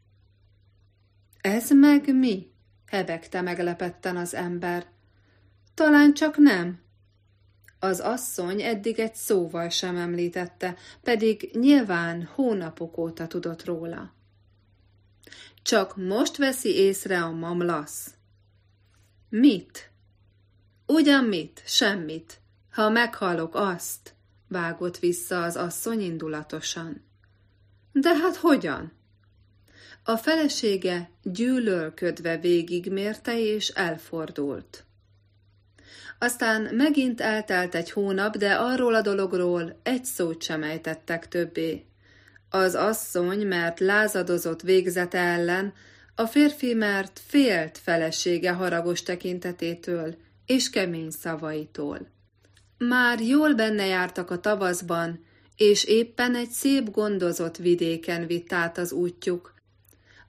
Speaker 1: Ez meg mi? hebegte meglepetten az ember. Talán csak nem. Az asszony eddig egy szóval sem említette, pedig nyilván hónapok óta tudott róla. Csak most veszi észre a mamlasz. Mit? Ugyan mit? Semmit. Ha meghalok azt, vágott vissza az asszony indulatosan. De hát hogyan? A felesége gyűlölködve végigmérte és elfordult. Aztán megint eltelt egy hónap, de arról a dologról egy szót sem ejtettek többé. Az asszony, mert lázadozott végzete ellen, a férfi mert félt felesége haragos tekintetétől és kemény szavaitól. Már jól benne jártak a tavaszban, és éppen egy szép gondozott vidéken vitt át az útjuk.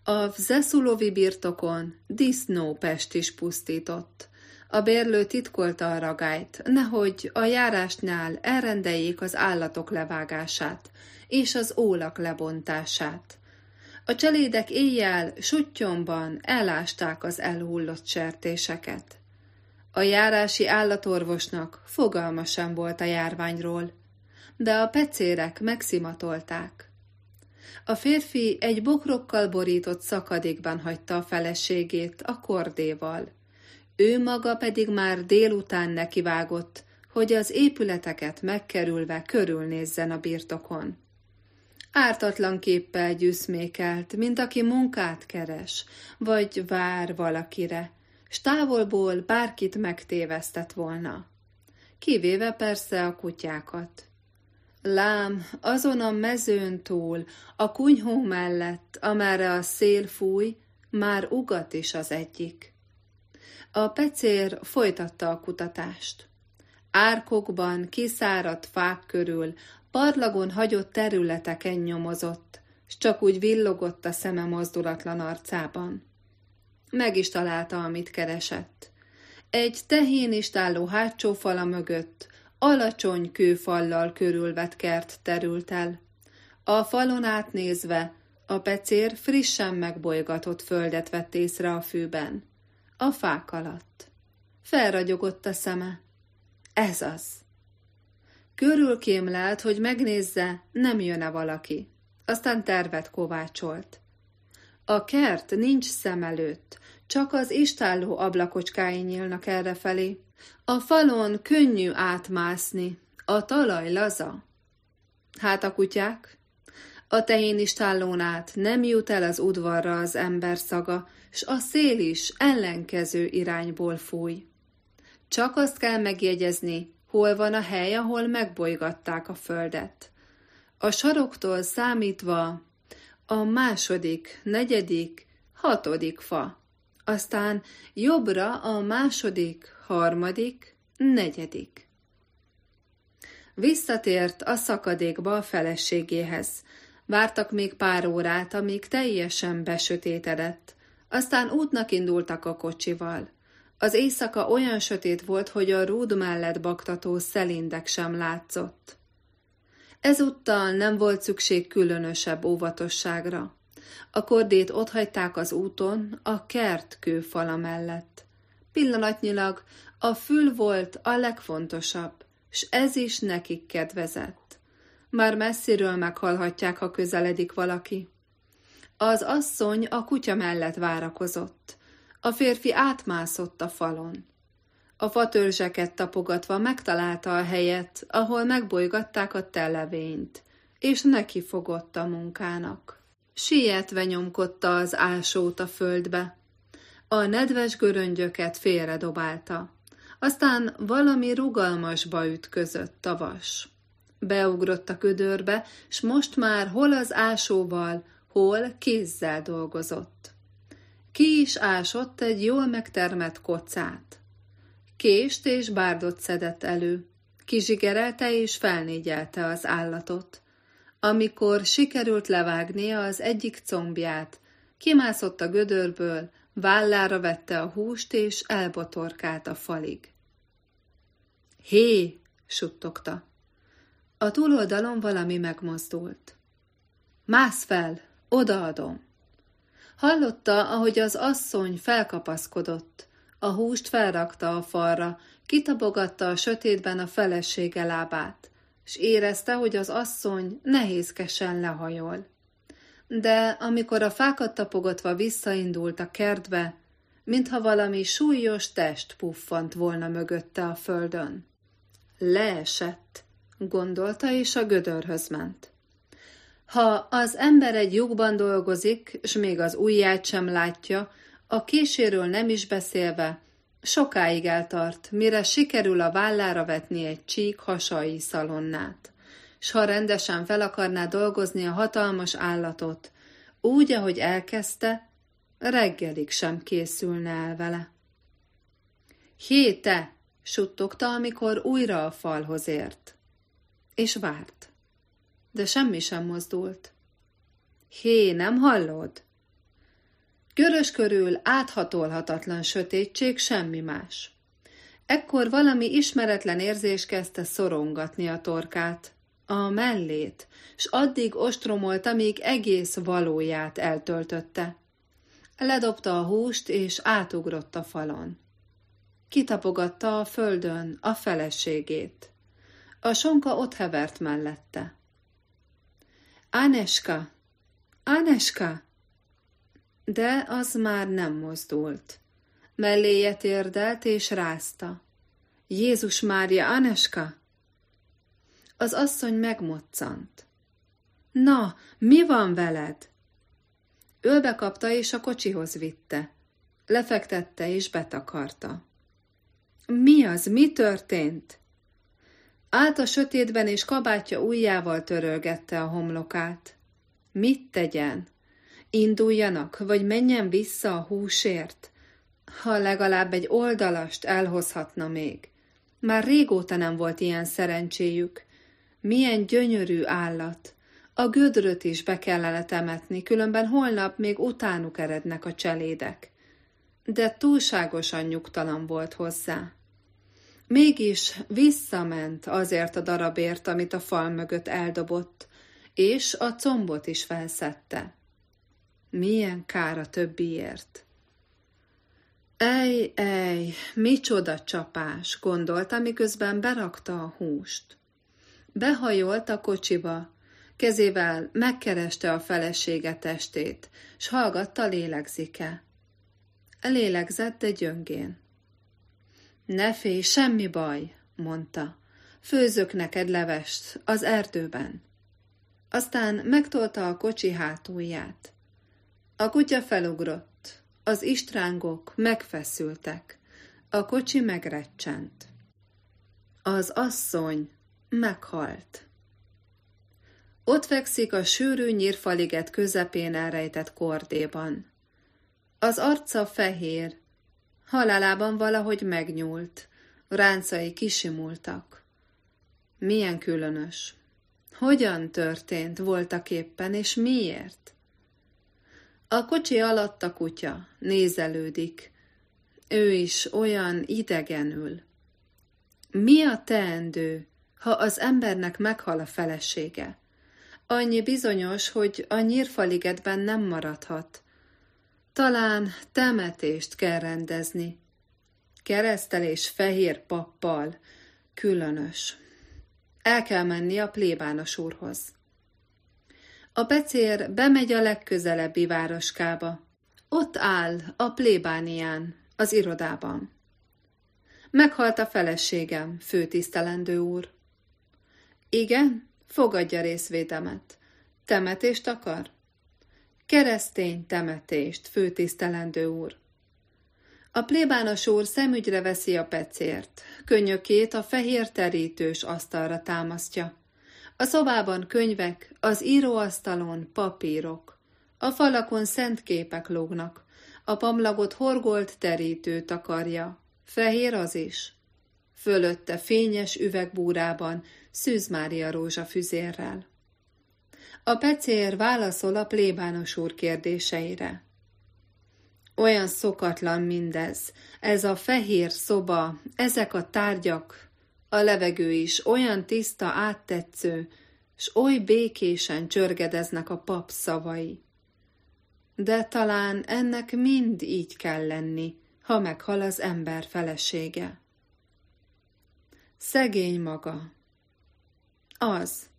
Speaker 1: A Vzeszulovi birtokon disznópest is pusztított. A bérlő titkolta a ragályt, nehogy a járásnál elrendeljék az állatok levágását és az ólak lebontását. A cselédek éjjel suttyomban elásták az elhullott sertéseket. A járási állatorvosnak fogalma sem volt a járványról, de a pecérek megszimatolták. A férfi egy bokrokkal borított szakadékban hagyta a feleségét a kordéval. Ő maga pedig már délután nekivágott, hogy az épületeket megkerülve körülnézzen a birtokon. Ártatlan képpel gyűszmékelt, mint aki munkát keres, vagy vár valakire, s távolból bárkit megtévesztett volna. Kivéve persze a kutyákat. Lám, azon a mezőn túl, a kunyhó mellett, amerre a szél fúj, már ugat is az egyik. A pecér folytatta a kutatást. Árkokban, kiszáradt fák körül, Parlagon hagyott területeken nyomozott, s csak úgy villogott a szeme mozdulatlan arcában. Meg is találta, amit keresett. Egy tehén álló hátsó fala mögött, alacsony kőfallal körülvett kert terült el. A falon átnézve, a pecér frissen megbolygatott földet vett észre a fűben. A fák alatt. Felragyogott a szeme. Ez az. Körülkémlelt, hogy megnézze, nem jön-e valaki. Aztán tervet kovácsolt. A kert nincs szem előtt, csak az istálló ablakocskái nyílnak errefelé. A falon könnyű átmászni, a talaj laza. Hát a kutyák? A tehén istállón át nem jut el az udvarra az ember szaga, s a szél is ellenkező irányból fúj. Csak azt kell megjegyezni, hol van a hely, ahol megbolygatták a földet. A saroktól számítva a második, negyedik, hatodik fa, aztán jobbra a második, harmadik, negyedik. Visszatért a szakadékba a feleségéhez. Vártak még pár órát, amíg teljesen besötétedett. Aztán útnak indultak a kocsival. Az éjszaka olyan sötét volt, hogy a rúd mellett baktató szelindek sem látszott. Ezúttal nem volt szükség különösebb óvatosságra. A kordét otthagyták az úton, a kert kőfala mellett. Pillanatnyilag a fül volt a legfontosabb, s ez is nekik kedvezett. Már messziről meghallhatják, ha közeledik valaki. Az asszony a kutya mellett várakozott. A férfi átmászott a falon. A fatörzseket tapogatva megtalálta a helyet, ahol megbolygatták a televényt, és neki fogott a munkának. Sietve nyomkodta az ásót a földbe. A nedves göröngyöket félredobálta. Aztán valami rugalmasba ütközött a vas. Beugrott a ködörbe, s most már hol az ásóval, hol kézzel dolgozott. Ki is ásott egy jól megtermett kocát. Kést és bárdot szedett elő. Kizsigerelte és felnégyelte az állatot. Amikor sikerült levágnia az egyik combját, kimászott a gödörből, vállára vette a húst és elbotorkált a falig. Hé, suttogta. A túloldalon valami megmozdult. Mász fel, odaadom. Hallotta, ahogy az asszony felkapaszkodott. A húst felrakta a falra, kitabogatta a sötétben a felesége lábát, s érezte, hogy az asszony nehézkesen lehajol. De amikor a fákat tapogatva visszaindult a kertbe, mintha valami súlyos test puffant volna mögötte a földön. Leesett, gondolta, és a gödörhöz ment. Ha az ember egy lyukban dolgozik, s még az ujját sem látja, a késéről nem is beszélve, sokáig eltart, mire sikerül a vállára vetni egy csík hasai szalonnát. S ha rendesen fel akarná dolgozni a hatalmas állatot, úgy, ahogy elkezdte, reggelig sem készülne el vele. Héte, suttogta, amikor újra a falhoz ért. És várt de semmi sem mozdult. Hé, nem hallod? Görös körül áthatolhatatlan sötétség, semmi más. Ekkor valami ismeretlen érzés kezdte szorongatni a torkát, a mellét, s addig ostromolta, míg egész valóját eltöltötte. Ledobta a húst, és átugrott a falon. Kitapogatta a földön a feleségét. A sonka ott hevert mellette. Aneska! Aneska! De az már nem mozdult. Melléje térdelt és rázta. Jézus Mária, Aneska! Az asszony megmoccant. Na, mi van veled? Ölbe kapta és a kocsihoz vitte. Lefektette és betakarta. Mi az, mi történt? Állt a sötétben, és kabátja ujjával törölgette a homlokát. Mit tegyen? Induljanak, vagy menjen vissza a húsért? Ha legalább egy oldalast elhozhatna még. Már régóta nem volt ilyen szerencséjük. Milyen gyönyörű állat. A gödröt is be kellene temetni, különben holnap még utánuk erednek a cselédek. De túlságosan nyugtalan volt hozzá. Mégis visszament azért a darabért, amit a fal mögött eldobott, és a combot is felszette. Milyen kár a többiért. Ej, ej, micsoda csapás, gondolta, miközben berakta a húst. Behajolt a kocsiba, kezével megkereste a felesége testét, s hallgatta lélegzike. Lélegzett, de gyöngén. Ne félj, semmi baj, mondta. Főzök neked levest az erdőben. Aztán megtolta a kocsi hátulját. A kutya felugrott, az istrángok megfeszültek, a kocsi megrecsent. Az asszony meghalt. Ott fekszik a sűrű nyírfaliget közepén elrejtett kordéban. Az arca fehér, halálában valahogy megnyúlt, ráncai kisimultak. Milyen különös. Hogyan történt voltak éppen, és miért? A kocsi alatt a kutya nézelődik. Ő is olyan idegenül. Mi a teendő, ha az embernek meghal a felesége? Annyi bizonyos, hogy a nyírfaligetben nem maradhat. Talán temetést kell rendezni. Keresztelés fehér pappal. Különös. El kell menni a plébános úrhoz. A pecér bemegy a legközelebbi városkába. Ott áll, a plébánián, az irodában. Meghalt a feleségem, főtisztelendő úr. Igen, fogadja részvétemet. Temetést akar? Keresztény temetést, főtisztelendő úr. A plébános úr szemügyre veszi a pecért, könyökét a fehér terítős asztalra támasztja. A szobában könyvek, az íróasztalon papírok. A falakon szent képek lógnak, a pamlagot horgolt terítő takarja, fehér az is. Fölötte fényes üvegbúrában Szűz Mária rózsa füzérrel. A pecér válaszol a plébános úr kérdéseire. Olyan szokatlan mindez, ez a fehér szoba, ezek a tárgyak, a levegő is olyan tiszta, áttetsző, s oly békésen csörgedeznek a pap szavai. De talán ennek mind így kell lenni, ha meghal az ember felesége. Szegény maga. Az.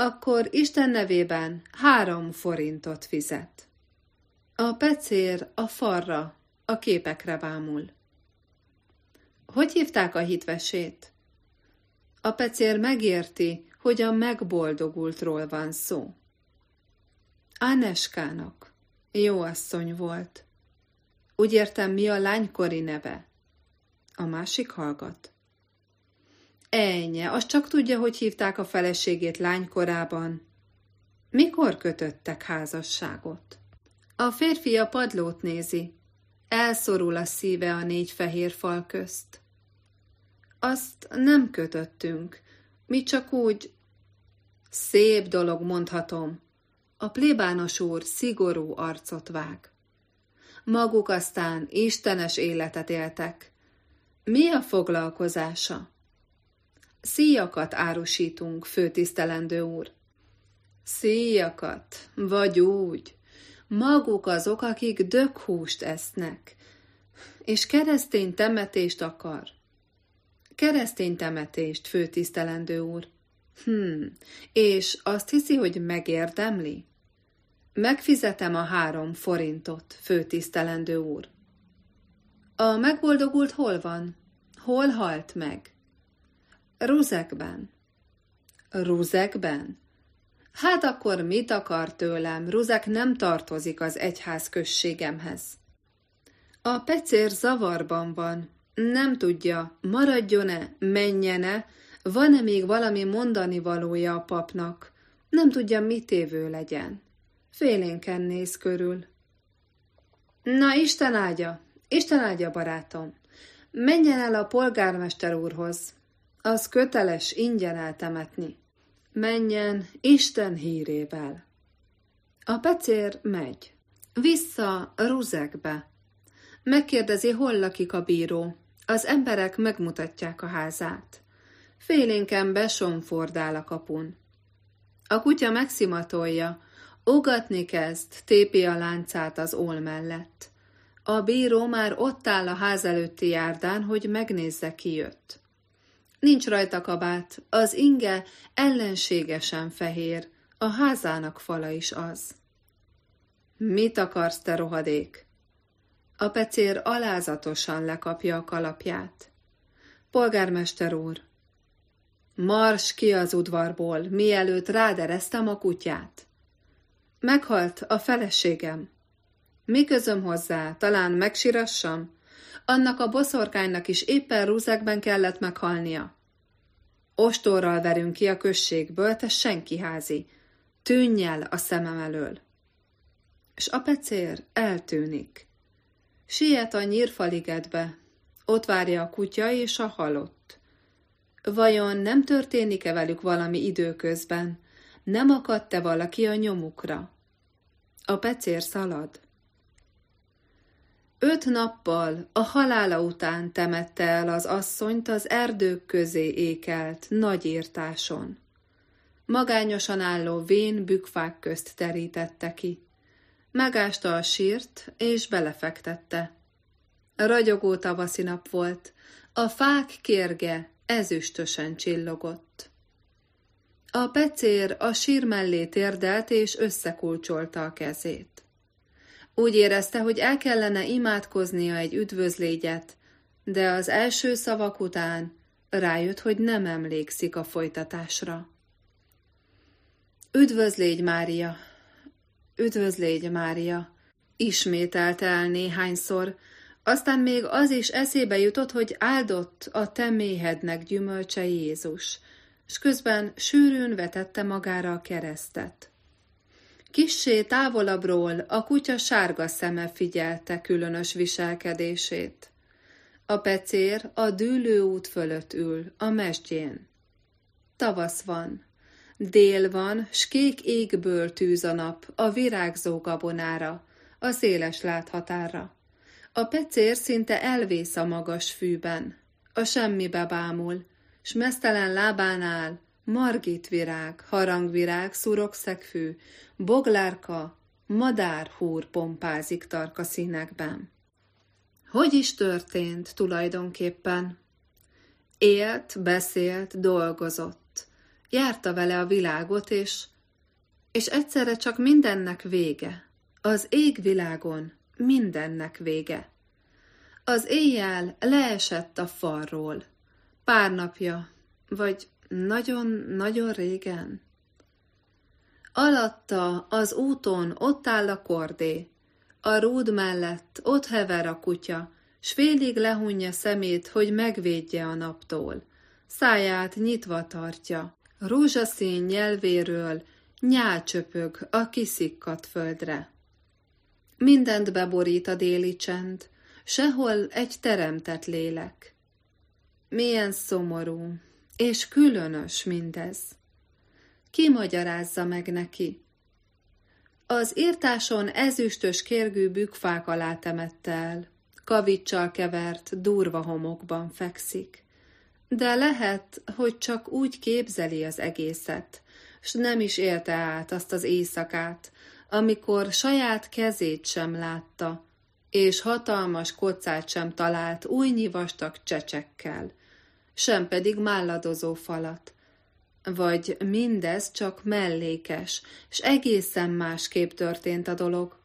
Speaker 1: Akkor Isten nevében három forintot fizet. A pecér a farra, a képekre vámul. Hogy hívták a hitvesét? A pecér megérti, hogy a megboldogultról van szó. Áneskának jó asszony volt. Úgy értem, mi a lánykori neve? A másik hallgat. Ennyi, az csak tudja, hogy hívták a feleségét lánykorában. Mikor kötöttek házasságot? A férfi a padlót nézi. Elszorul a szíve a négy fehér fal közt. Azt nem kötöttünk. Mi csak úgy... Szép dolog, mondhatom. A plébános úr szigorú arcot vág. Maguk aztán istenes életet éltek. Mi a foglalkozása? Szíjakat árusítunk, főtisztelendő úr. Szíjakat, vagy úgy. Maguk azok, akik dökhúst esznek, és keresztény temetést akar. Keresztény temetést, főtisztelendő úr. Hm, és azt hiszi, hogy megérdemli? Megfizetem a három forintot, főtisztelendő úr. A megboldogult hol van? Hol halt meg? Ruzekben. Ruzekben? Hát akkor mit akar tőlem? Ruzek nem tartozik az egyház községemhez. A pecér zavarban van. Nem tudja, maradjon-e, menjen-e, van-e még valami mondani valója a papnak. Nem tudja, mit évő legyen. Félénken néz körül. Na, Isten áldja, Isten áldja, barátom. Menjen el a polgármester úrhoz. Az köteles ingyen eltemetni. Menjen Isten hírével. A pecér megy. Vissza Ruzekbe. Megkérdezi, hol lakik a bíró. Az emberek megmutatják a házát. Félénken besomfordál a kapun. A kutya megszimatolja, ugatni kezd, tépi a láncát az ól mellett. A bíró már ott áll a ház előtti járdán, hogy megnézze, ki jött. Nincs rajta kabát, az inge ellenségesen fehér, a házának fala is az. Mit akarsz, te rohadék? A pecér alázatosan lekapja a kalapját. Polgármester úr, mars ki az udvarból, mielőtt rádereztem a kutyát. Meghalt a feleségem. Mi közöm hozzá, talán megsirassam? Annak a boszorkánynak is éppen rúzekben kellett meghalnia. Ostorral verünk ki a községből, te senki házi. Tűnj el a szemem elől. És a pecér eltűnik. Siet a nyírfaligetbe. Ott várja a kutya és a halott. Vajon nem történik-e velük valami időközben? Nem akadt-e valaki a nyomukra? A pecér szalad. Öt nappal a halála után temette el az asszonyt az erdők közé ékelt nagy írtáson. Magányosan álló vén bükfák közt terítette ki. Megásta a sírt, és belefektette. Ragyogó tavaszi nap volt, a fák kérge ezüstösen csillogott. A pecér a sír mellé térdelt, és összekulcsolta a kezét. Úgy érezte, hogy el kellene imádkoznia egy üdvözlégyet, de az első szavak után rájött, hogy nem emlékszik a folytatásra. Üdvözlégy, Mária! Üdvözlégy, Mária! Ismételte el néhányszor, aztán még az is eszébe jutott, hogy áldott a te méhednek gyümölcse Jézus, s közben sűrűn vetette magára a keresztet. Kissé távolabbról a kutya sárga szeme figyelte különös viselkedését. A pecér a dűlő út fölött ül, a mesdjén. Tavasz van, dél van, s kék égből tűz a nap a virágzó gabonára, a széles láthatára. A pecér szinte elvész a magas fűben, a semmibe bámul, s mesztelen lábánál margitvirág, harangvirág, szurokszegfű, boglárka, madárhúr pompázik tarka színekben. Hogy is történt tulajdonképpen? Élt, beszélt, dolgozott. Járta vele a világot, és, és egyszerre csak mindennek vége. Az égvilágon mindennek vége. Az éjjel leesett a falról. Pár napja, vagy nagyon-nagyon régen. Alatta az úton ott áll a kordé, a rúd mellett ott hever a kutya, s félig lehunja szemét, hogy megvédje a naptól. Száját nyitva tartja, rózsaszín nyelvéről nyál csöpög a kiszikkat földre. Mindent beborít a déli csend, sehol egy teremtett lélek. Milyen szomorú, és különös mindez. Ki magyarázza meg neki? Az írtáson ezüstös kérgű bükfák alá temette el, kavicsal kevert, durva homokban fekszik. De lehet, hogy csak úgy képzeli az egészet, s nem is élte át azt az éjszakát, amikor saját kezét sem látta, és hatalmas kocát sem talált új vastag csecsekkel, sem pedig málladozó falat. Vagy mindez csak mellékes, és egészen másképp történt a dolog,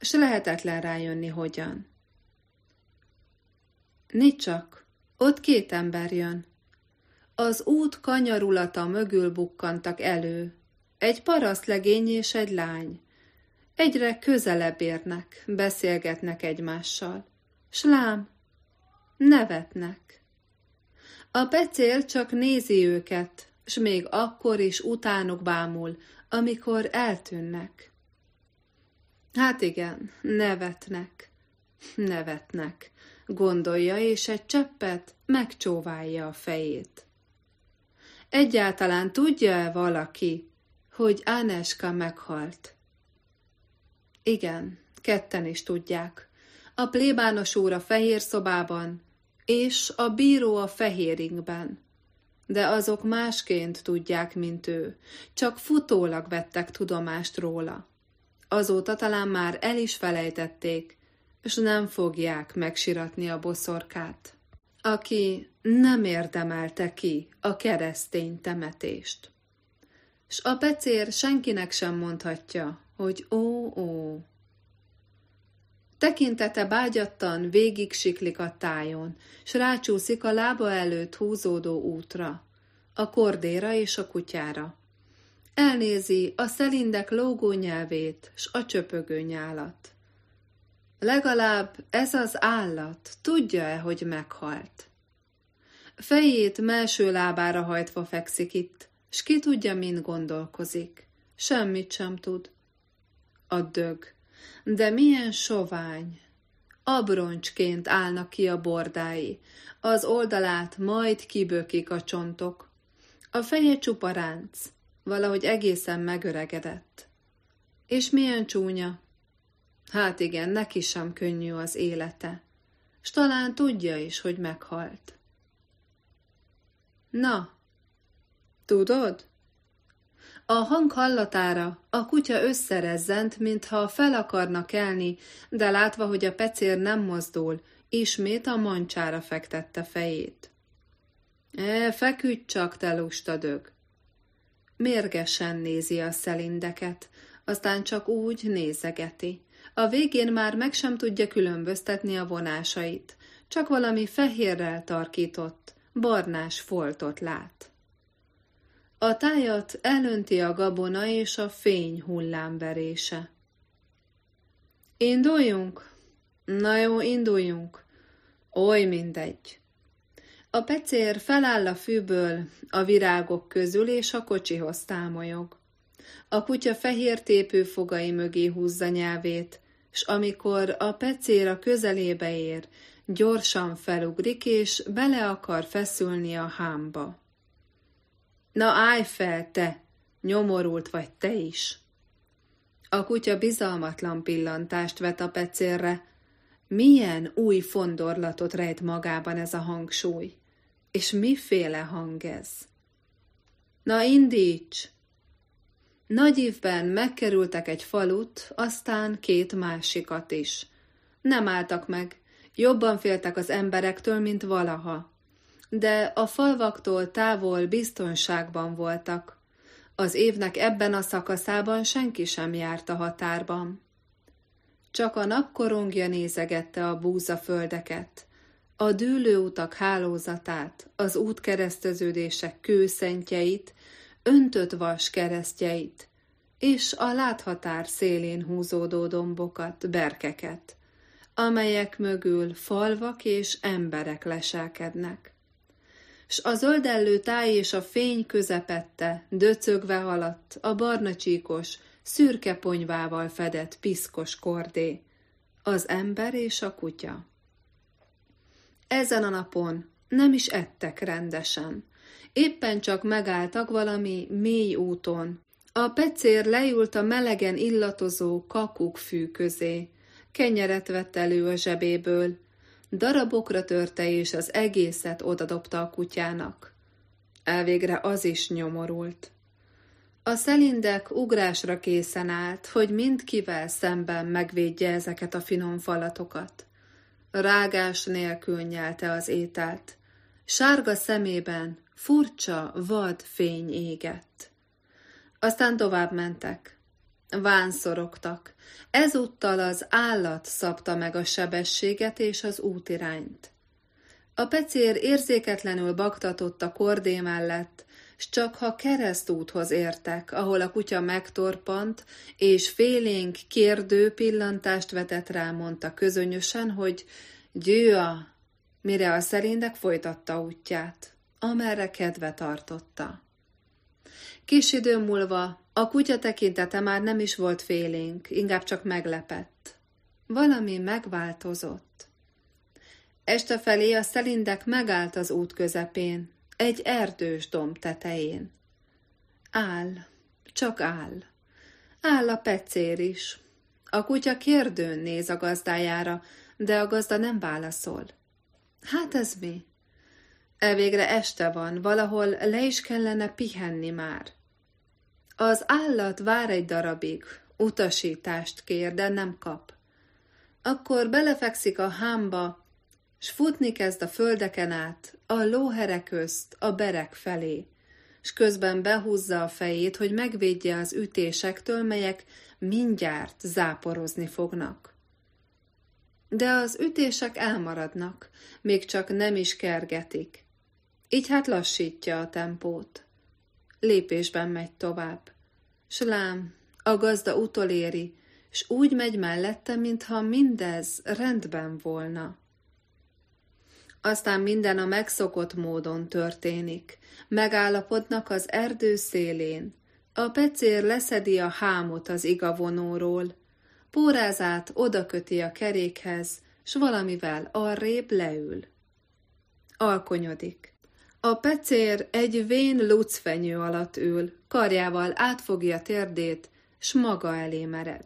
Speaker 1: s lehetetlen rájönni hogyan. Nicsak, ott két ember jön. Az út kanyarulata mögül bukkantak elő, egy parasztlegény és egy lány. Egyre közelebb érnek, beszélgetnek egymással. Slám, nevetnek. A pecél csak nézi őket, s még akkor is utánuk bámul, amikor eltűnnek. Hát igen, nevetnek, nevetnek, gondolja, és egy cseppet megcsóválja a fejét. Egyáltalán tudja-e valaki, hogy Áneska meghalt? Igen, ketten is tudják. A plébános úr a fehér szobában, és a bíró a fehéringben. De azok másként tudják, mint ő, csak futólag vettek tudomást róla. Azóta talán már el is felejtették, és nem fogják megsiratni a boszorkát, aki nem érdemelte ki a keresztény temetést. S a pecér senkinek sem mondhatja, hogy ó, ó. Tekintete bágyattan végig siklik a tájon, s rácsúszik a lába előtt húzódó útra, a kordéra és a kutyára. Elnézi a szelindek lógó nyelvét, s a csöpögő nyálat. Legalább ez az állat tudja-e, hogy meghalt? Fejét melső lábára hajtva fekszik itt, s ki tudja, mint gondolkozik. Semmit sem tud. A dög. De milyen sovány. Abroncsként állnak ki a bordái. Az oldalát majd kibökik a csontok. A feje csupa ránc. Valahogy egészen megöregedett. És milyen csúnya. Hát igen, neki sem könnyű az élete. S talán tudja is, hogy meghalt. Na, tudod? A hang hallatára a kutya összerezzent, mintha fel akarna kelni, de látva, hogy a pecér nem mozdul, ismét a mancsára fektette fejét. E, feküdj csak, te lustadög! Mérgesen nézi a szelindeket, aztán csak úgy nézegeti. A végén már meg sem tudja különböztetni a vonásait, csak valami fehérrel tarkított, barnás foltot lát. A tájat elönti a gabona és a fény hullámverése. Induljunk? Na jó, induljunk. Oly mindegy. A pecér feláll a fűből, a virágok közül, és a kocsihoz támolyog. A kutya fehér tépő fogai mögé húzza nyelvét, s amikor a pecér a közelébe ér, gyorsan felugrik, és bele akar feszülni a hámba. Na állj fel, te! Nyomorult vagy te is! A kutya bizalmatlan pillantást vet a pecérre. Milyen új fondorlatot rejt magában ez a hangsúly? És miféle hang ez? Na indíts! Nagy évben megkerültek egy falut, aztán két másikat is. Nem álltak meg, jobban féltek az emberektől, mint valaha de a falvaktól távol biztonságban voltak. Az évnek ebben a szakaszában senki sem járt a határban. Csak a napkorongja nézegette a búzaföldeket, a dűlőutak hálózatát, az útkereszteződések kőszentjeit, öntött vas keresztjeit, és a láthatár szélén húzódó dombokat, berkeket, amelyek mögül falvak és emberek leselkednek s a zöldellő táj és a fény közepette, döcögve haladt a barna csíkos, szürke ponyvával fedett piszkos kordé, az ember és a kutya. Ezen a napon nem is ettek rendesen. Éppen csak megálltak valami mély úton. A pecér leült a melegen illatozó kakuk fű közé. Kenyeret vett elő a zsebéből, darabokra törte és az egészet odadobta a kutyának. Elvégre az is nyomorult. A szelindek ugrásra készen állt, hogy mindkivel szemben megvédje ezeket a finom falatokat. Rágás nélkül nyelte az ételt. Sárga szemében furcsa, vad fény égett. Aztán tovább mentek. Vánszorogtak. Ezúttal az állat szabta meg a sebességet és az útirányt. A pecér érzéketlenül baktatott a kordé mellett, s csak ha keresztúthoz értek, ahol a kutya megtorpant, és félénk kérdő pillantást vetett rá, mondta közönösen, hogy győa, mire a szerindek folytatta útját, amerre kedve tartotta. Kis idő múlva a kutya tekintete már nem is volt félénk, inkább csak meglepett. Valami megváltozott. Este felé a szelindek megállt az út közepén, egy erdős domb tetején. Áll, csak áll. Áll a pecér is. A kutya kérdőn néz a gazdájára, de a gazda nem válaszol. Hát ez mi? Elvégre este van, valahol le is kellene pihenni már. Az állat vár egy darabig, utasítást kér, de nem kap. Akkor belefekszik a hámba, s futni kezd a földeken át, a lóherek közt, a berek felé, s közben behúzza a fejét, hogy megvédje az ütésektől, melyek mindjárt záporozni fognak. de az ütések elmaradnak, még csak nem is kergetik. Így hát lassítja a tempót. Lépésben megy tovább. S lám, a gazda utoléri, s úgy megy mellette, mintha mindez rendben volna. Aztán minden a megszokott módon történik. Megállapodnak az erdő szélén. A pecér leszedi a hámot az igavonóról. Pórázát odaköti a kerékhez, s valamivel arrébb leül. Alkonyodik. A pecér egy vén lucfenyő alatt ül, karjával átfogja térdét, s maga elé mered.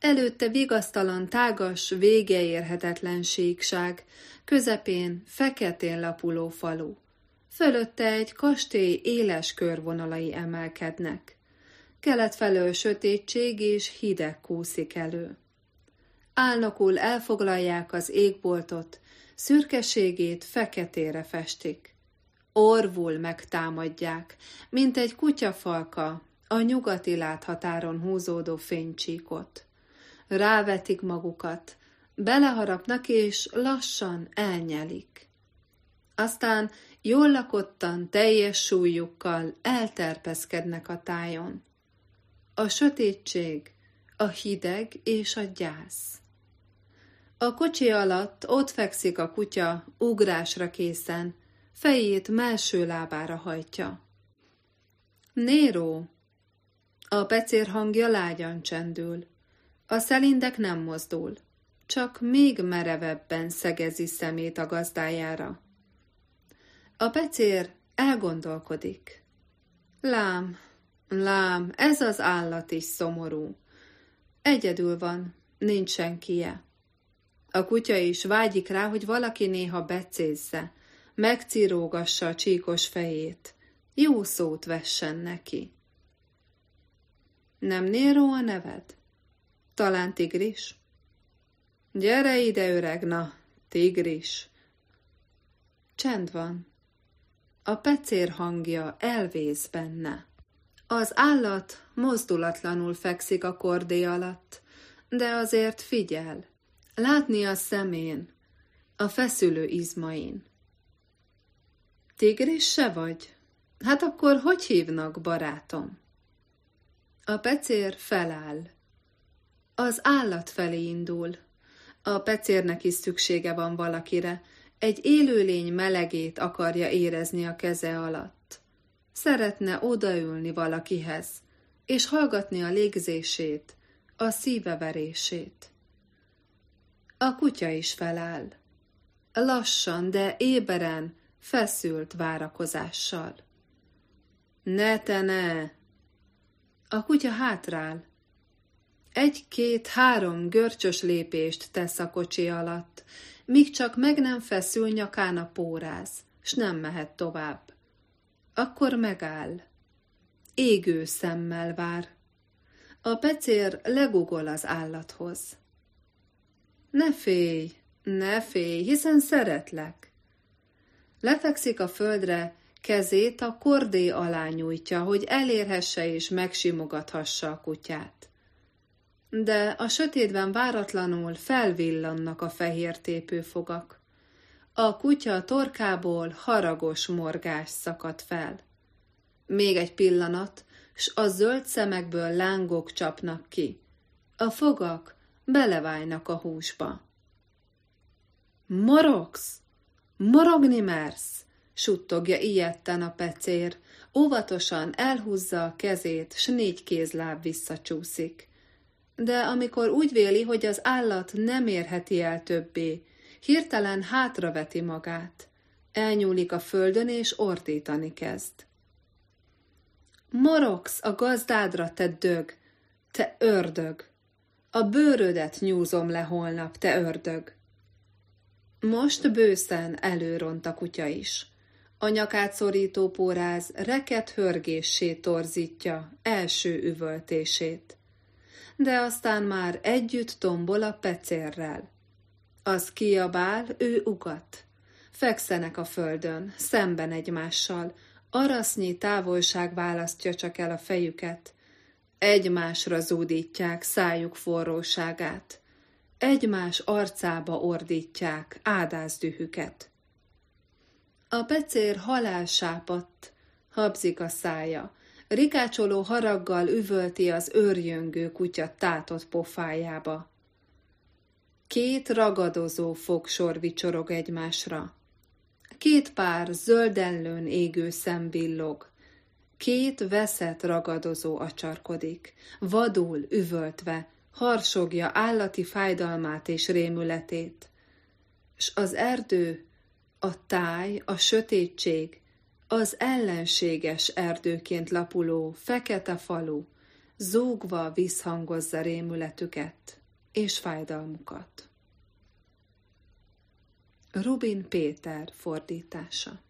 Speaker 1: Előtte vigasztalan, tágas, vége érhetetlen síkság, közepén feketén lapuló falu. Fölötte egy kastély éles körvonalai emelkednek. Kelet felől sötétség és hideg kúszik elő. Álnokul elfoglalják az égboltot, szürkeségét feketére festik. Orvul megtámadják, mint egy kutyafalka a nyugati láthatáron húzódó fénycsíkot. Rávetik magukat, beleharapnak és lassan elnyelik. Aztán jól lakottan, teljes súlyukkal elterpeszkednek a tájon. A sötétség, a hideg és a gyász. A kocsi alatt ott fekszik a kutya, ugrásra készen, fejét melső lábára hajtja. Néró! A pecér hangja lágyan csendül. A szelindek nem mozdul, csak még merevebben szegezi szemét a gazdájára. A pecér elgondolkodik. Lám, lám, ez az állat is szomorú. Egyedül van, nincs senkije. A kutya is vágyik rá, hogy valaki néha becézze, megcirógassa a csíkos fejét, jó szót vessen neki. Nem Néró a neved? Talán tigris? Gyere ide, öreg, na, tigris. Csend van. A pecér hangja elvész benne. Az állat mozdulatlanul fekszik a kordé alatt, de azért figyel. Látni a szemén, a feszülő izmain. Tigris vagy? Hát akkor hogy hívnak, barátom? A pecér feláll. Az állat felé indul. A pecérnek is szüksége van valakire, egy élőlény melegét akarja érezni a keze alatt. Szeretne odaülni valakihez, és hallgatni a légzését, a szíveverését. A kutya is feláll. Lassan, de éberen, feszült várakozással. Ne te ne! A kutya hátrál. Egy-két-három görcsös lépést tesz a kocsi alatt, míg csak meg nem feszül nyakán a póráz, s nem mehet tovább. Akkor megáll. Égő szemmel vár. A pecér legugol az állathoz. Ne félj, ne félj, hiszen szeretlek. Lefekszik a földre, kezét a kordé alá nyújtja, hogy elérhesse és megsimogathassa a kutyát. De a sötétben váratlanul felvillannak a fehér tépőfogak. A kutya torkából haragos morgás szakad fel. Még egy pillanat, s a zöld szemekből lángok csapnak ki. A fogak beleválnak a húsba. Morogsz! Morogni mersz! suttogja ilyetten a pecér, óvatosan elhúzza a kezét, s négy kézláb visszacsúszik. De amikor úgy véli, hogy az állat nem érheti el többé, hirtelen hátraveti magát, elnyúlik a földön és ordítani kezd. Morogsz a gazdádra, te dög, te ördög! A bőrödet nyúzom le holnap, te ördög! Most bőszen előront a kutya is. A nyakát szorító póráz reket hörgéssé torzítja első üvöltését. De aztán már együtt tombol a pecérrel. Az kiabál, ő ugat. Fekszenek a földön, szemben egymással, arasznyi távolság választja csak el a fejüket. Egymásra zúdítják szájuk forróságát. Egymás arcába ordítják ádázdühüket. A pecér halálsápadt, habzik a szája, rikácsoló haraggal üvölti az őrjöngő kutya tátott pofájába. Két ragadozó fogsor vicsorog egymásra. Két pár zöldenlőn égő szem billog. Két veszett ragadozó acsarkodik, vadul üvöltve, harsogja állati fájdalmát és rémületét. S az erdő, a táj, a sötétség, az ellenséges erdőként lapuló fekete falu zúgva visszhangozza rémületüket és fájdalmukat. Rubin Péter fordítása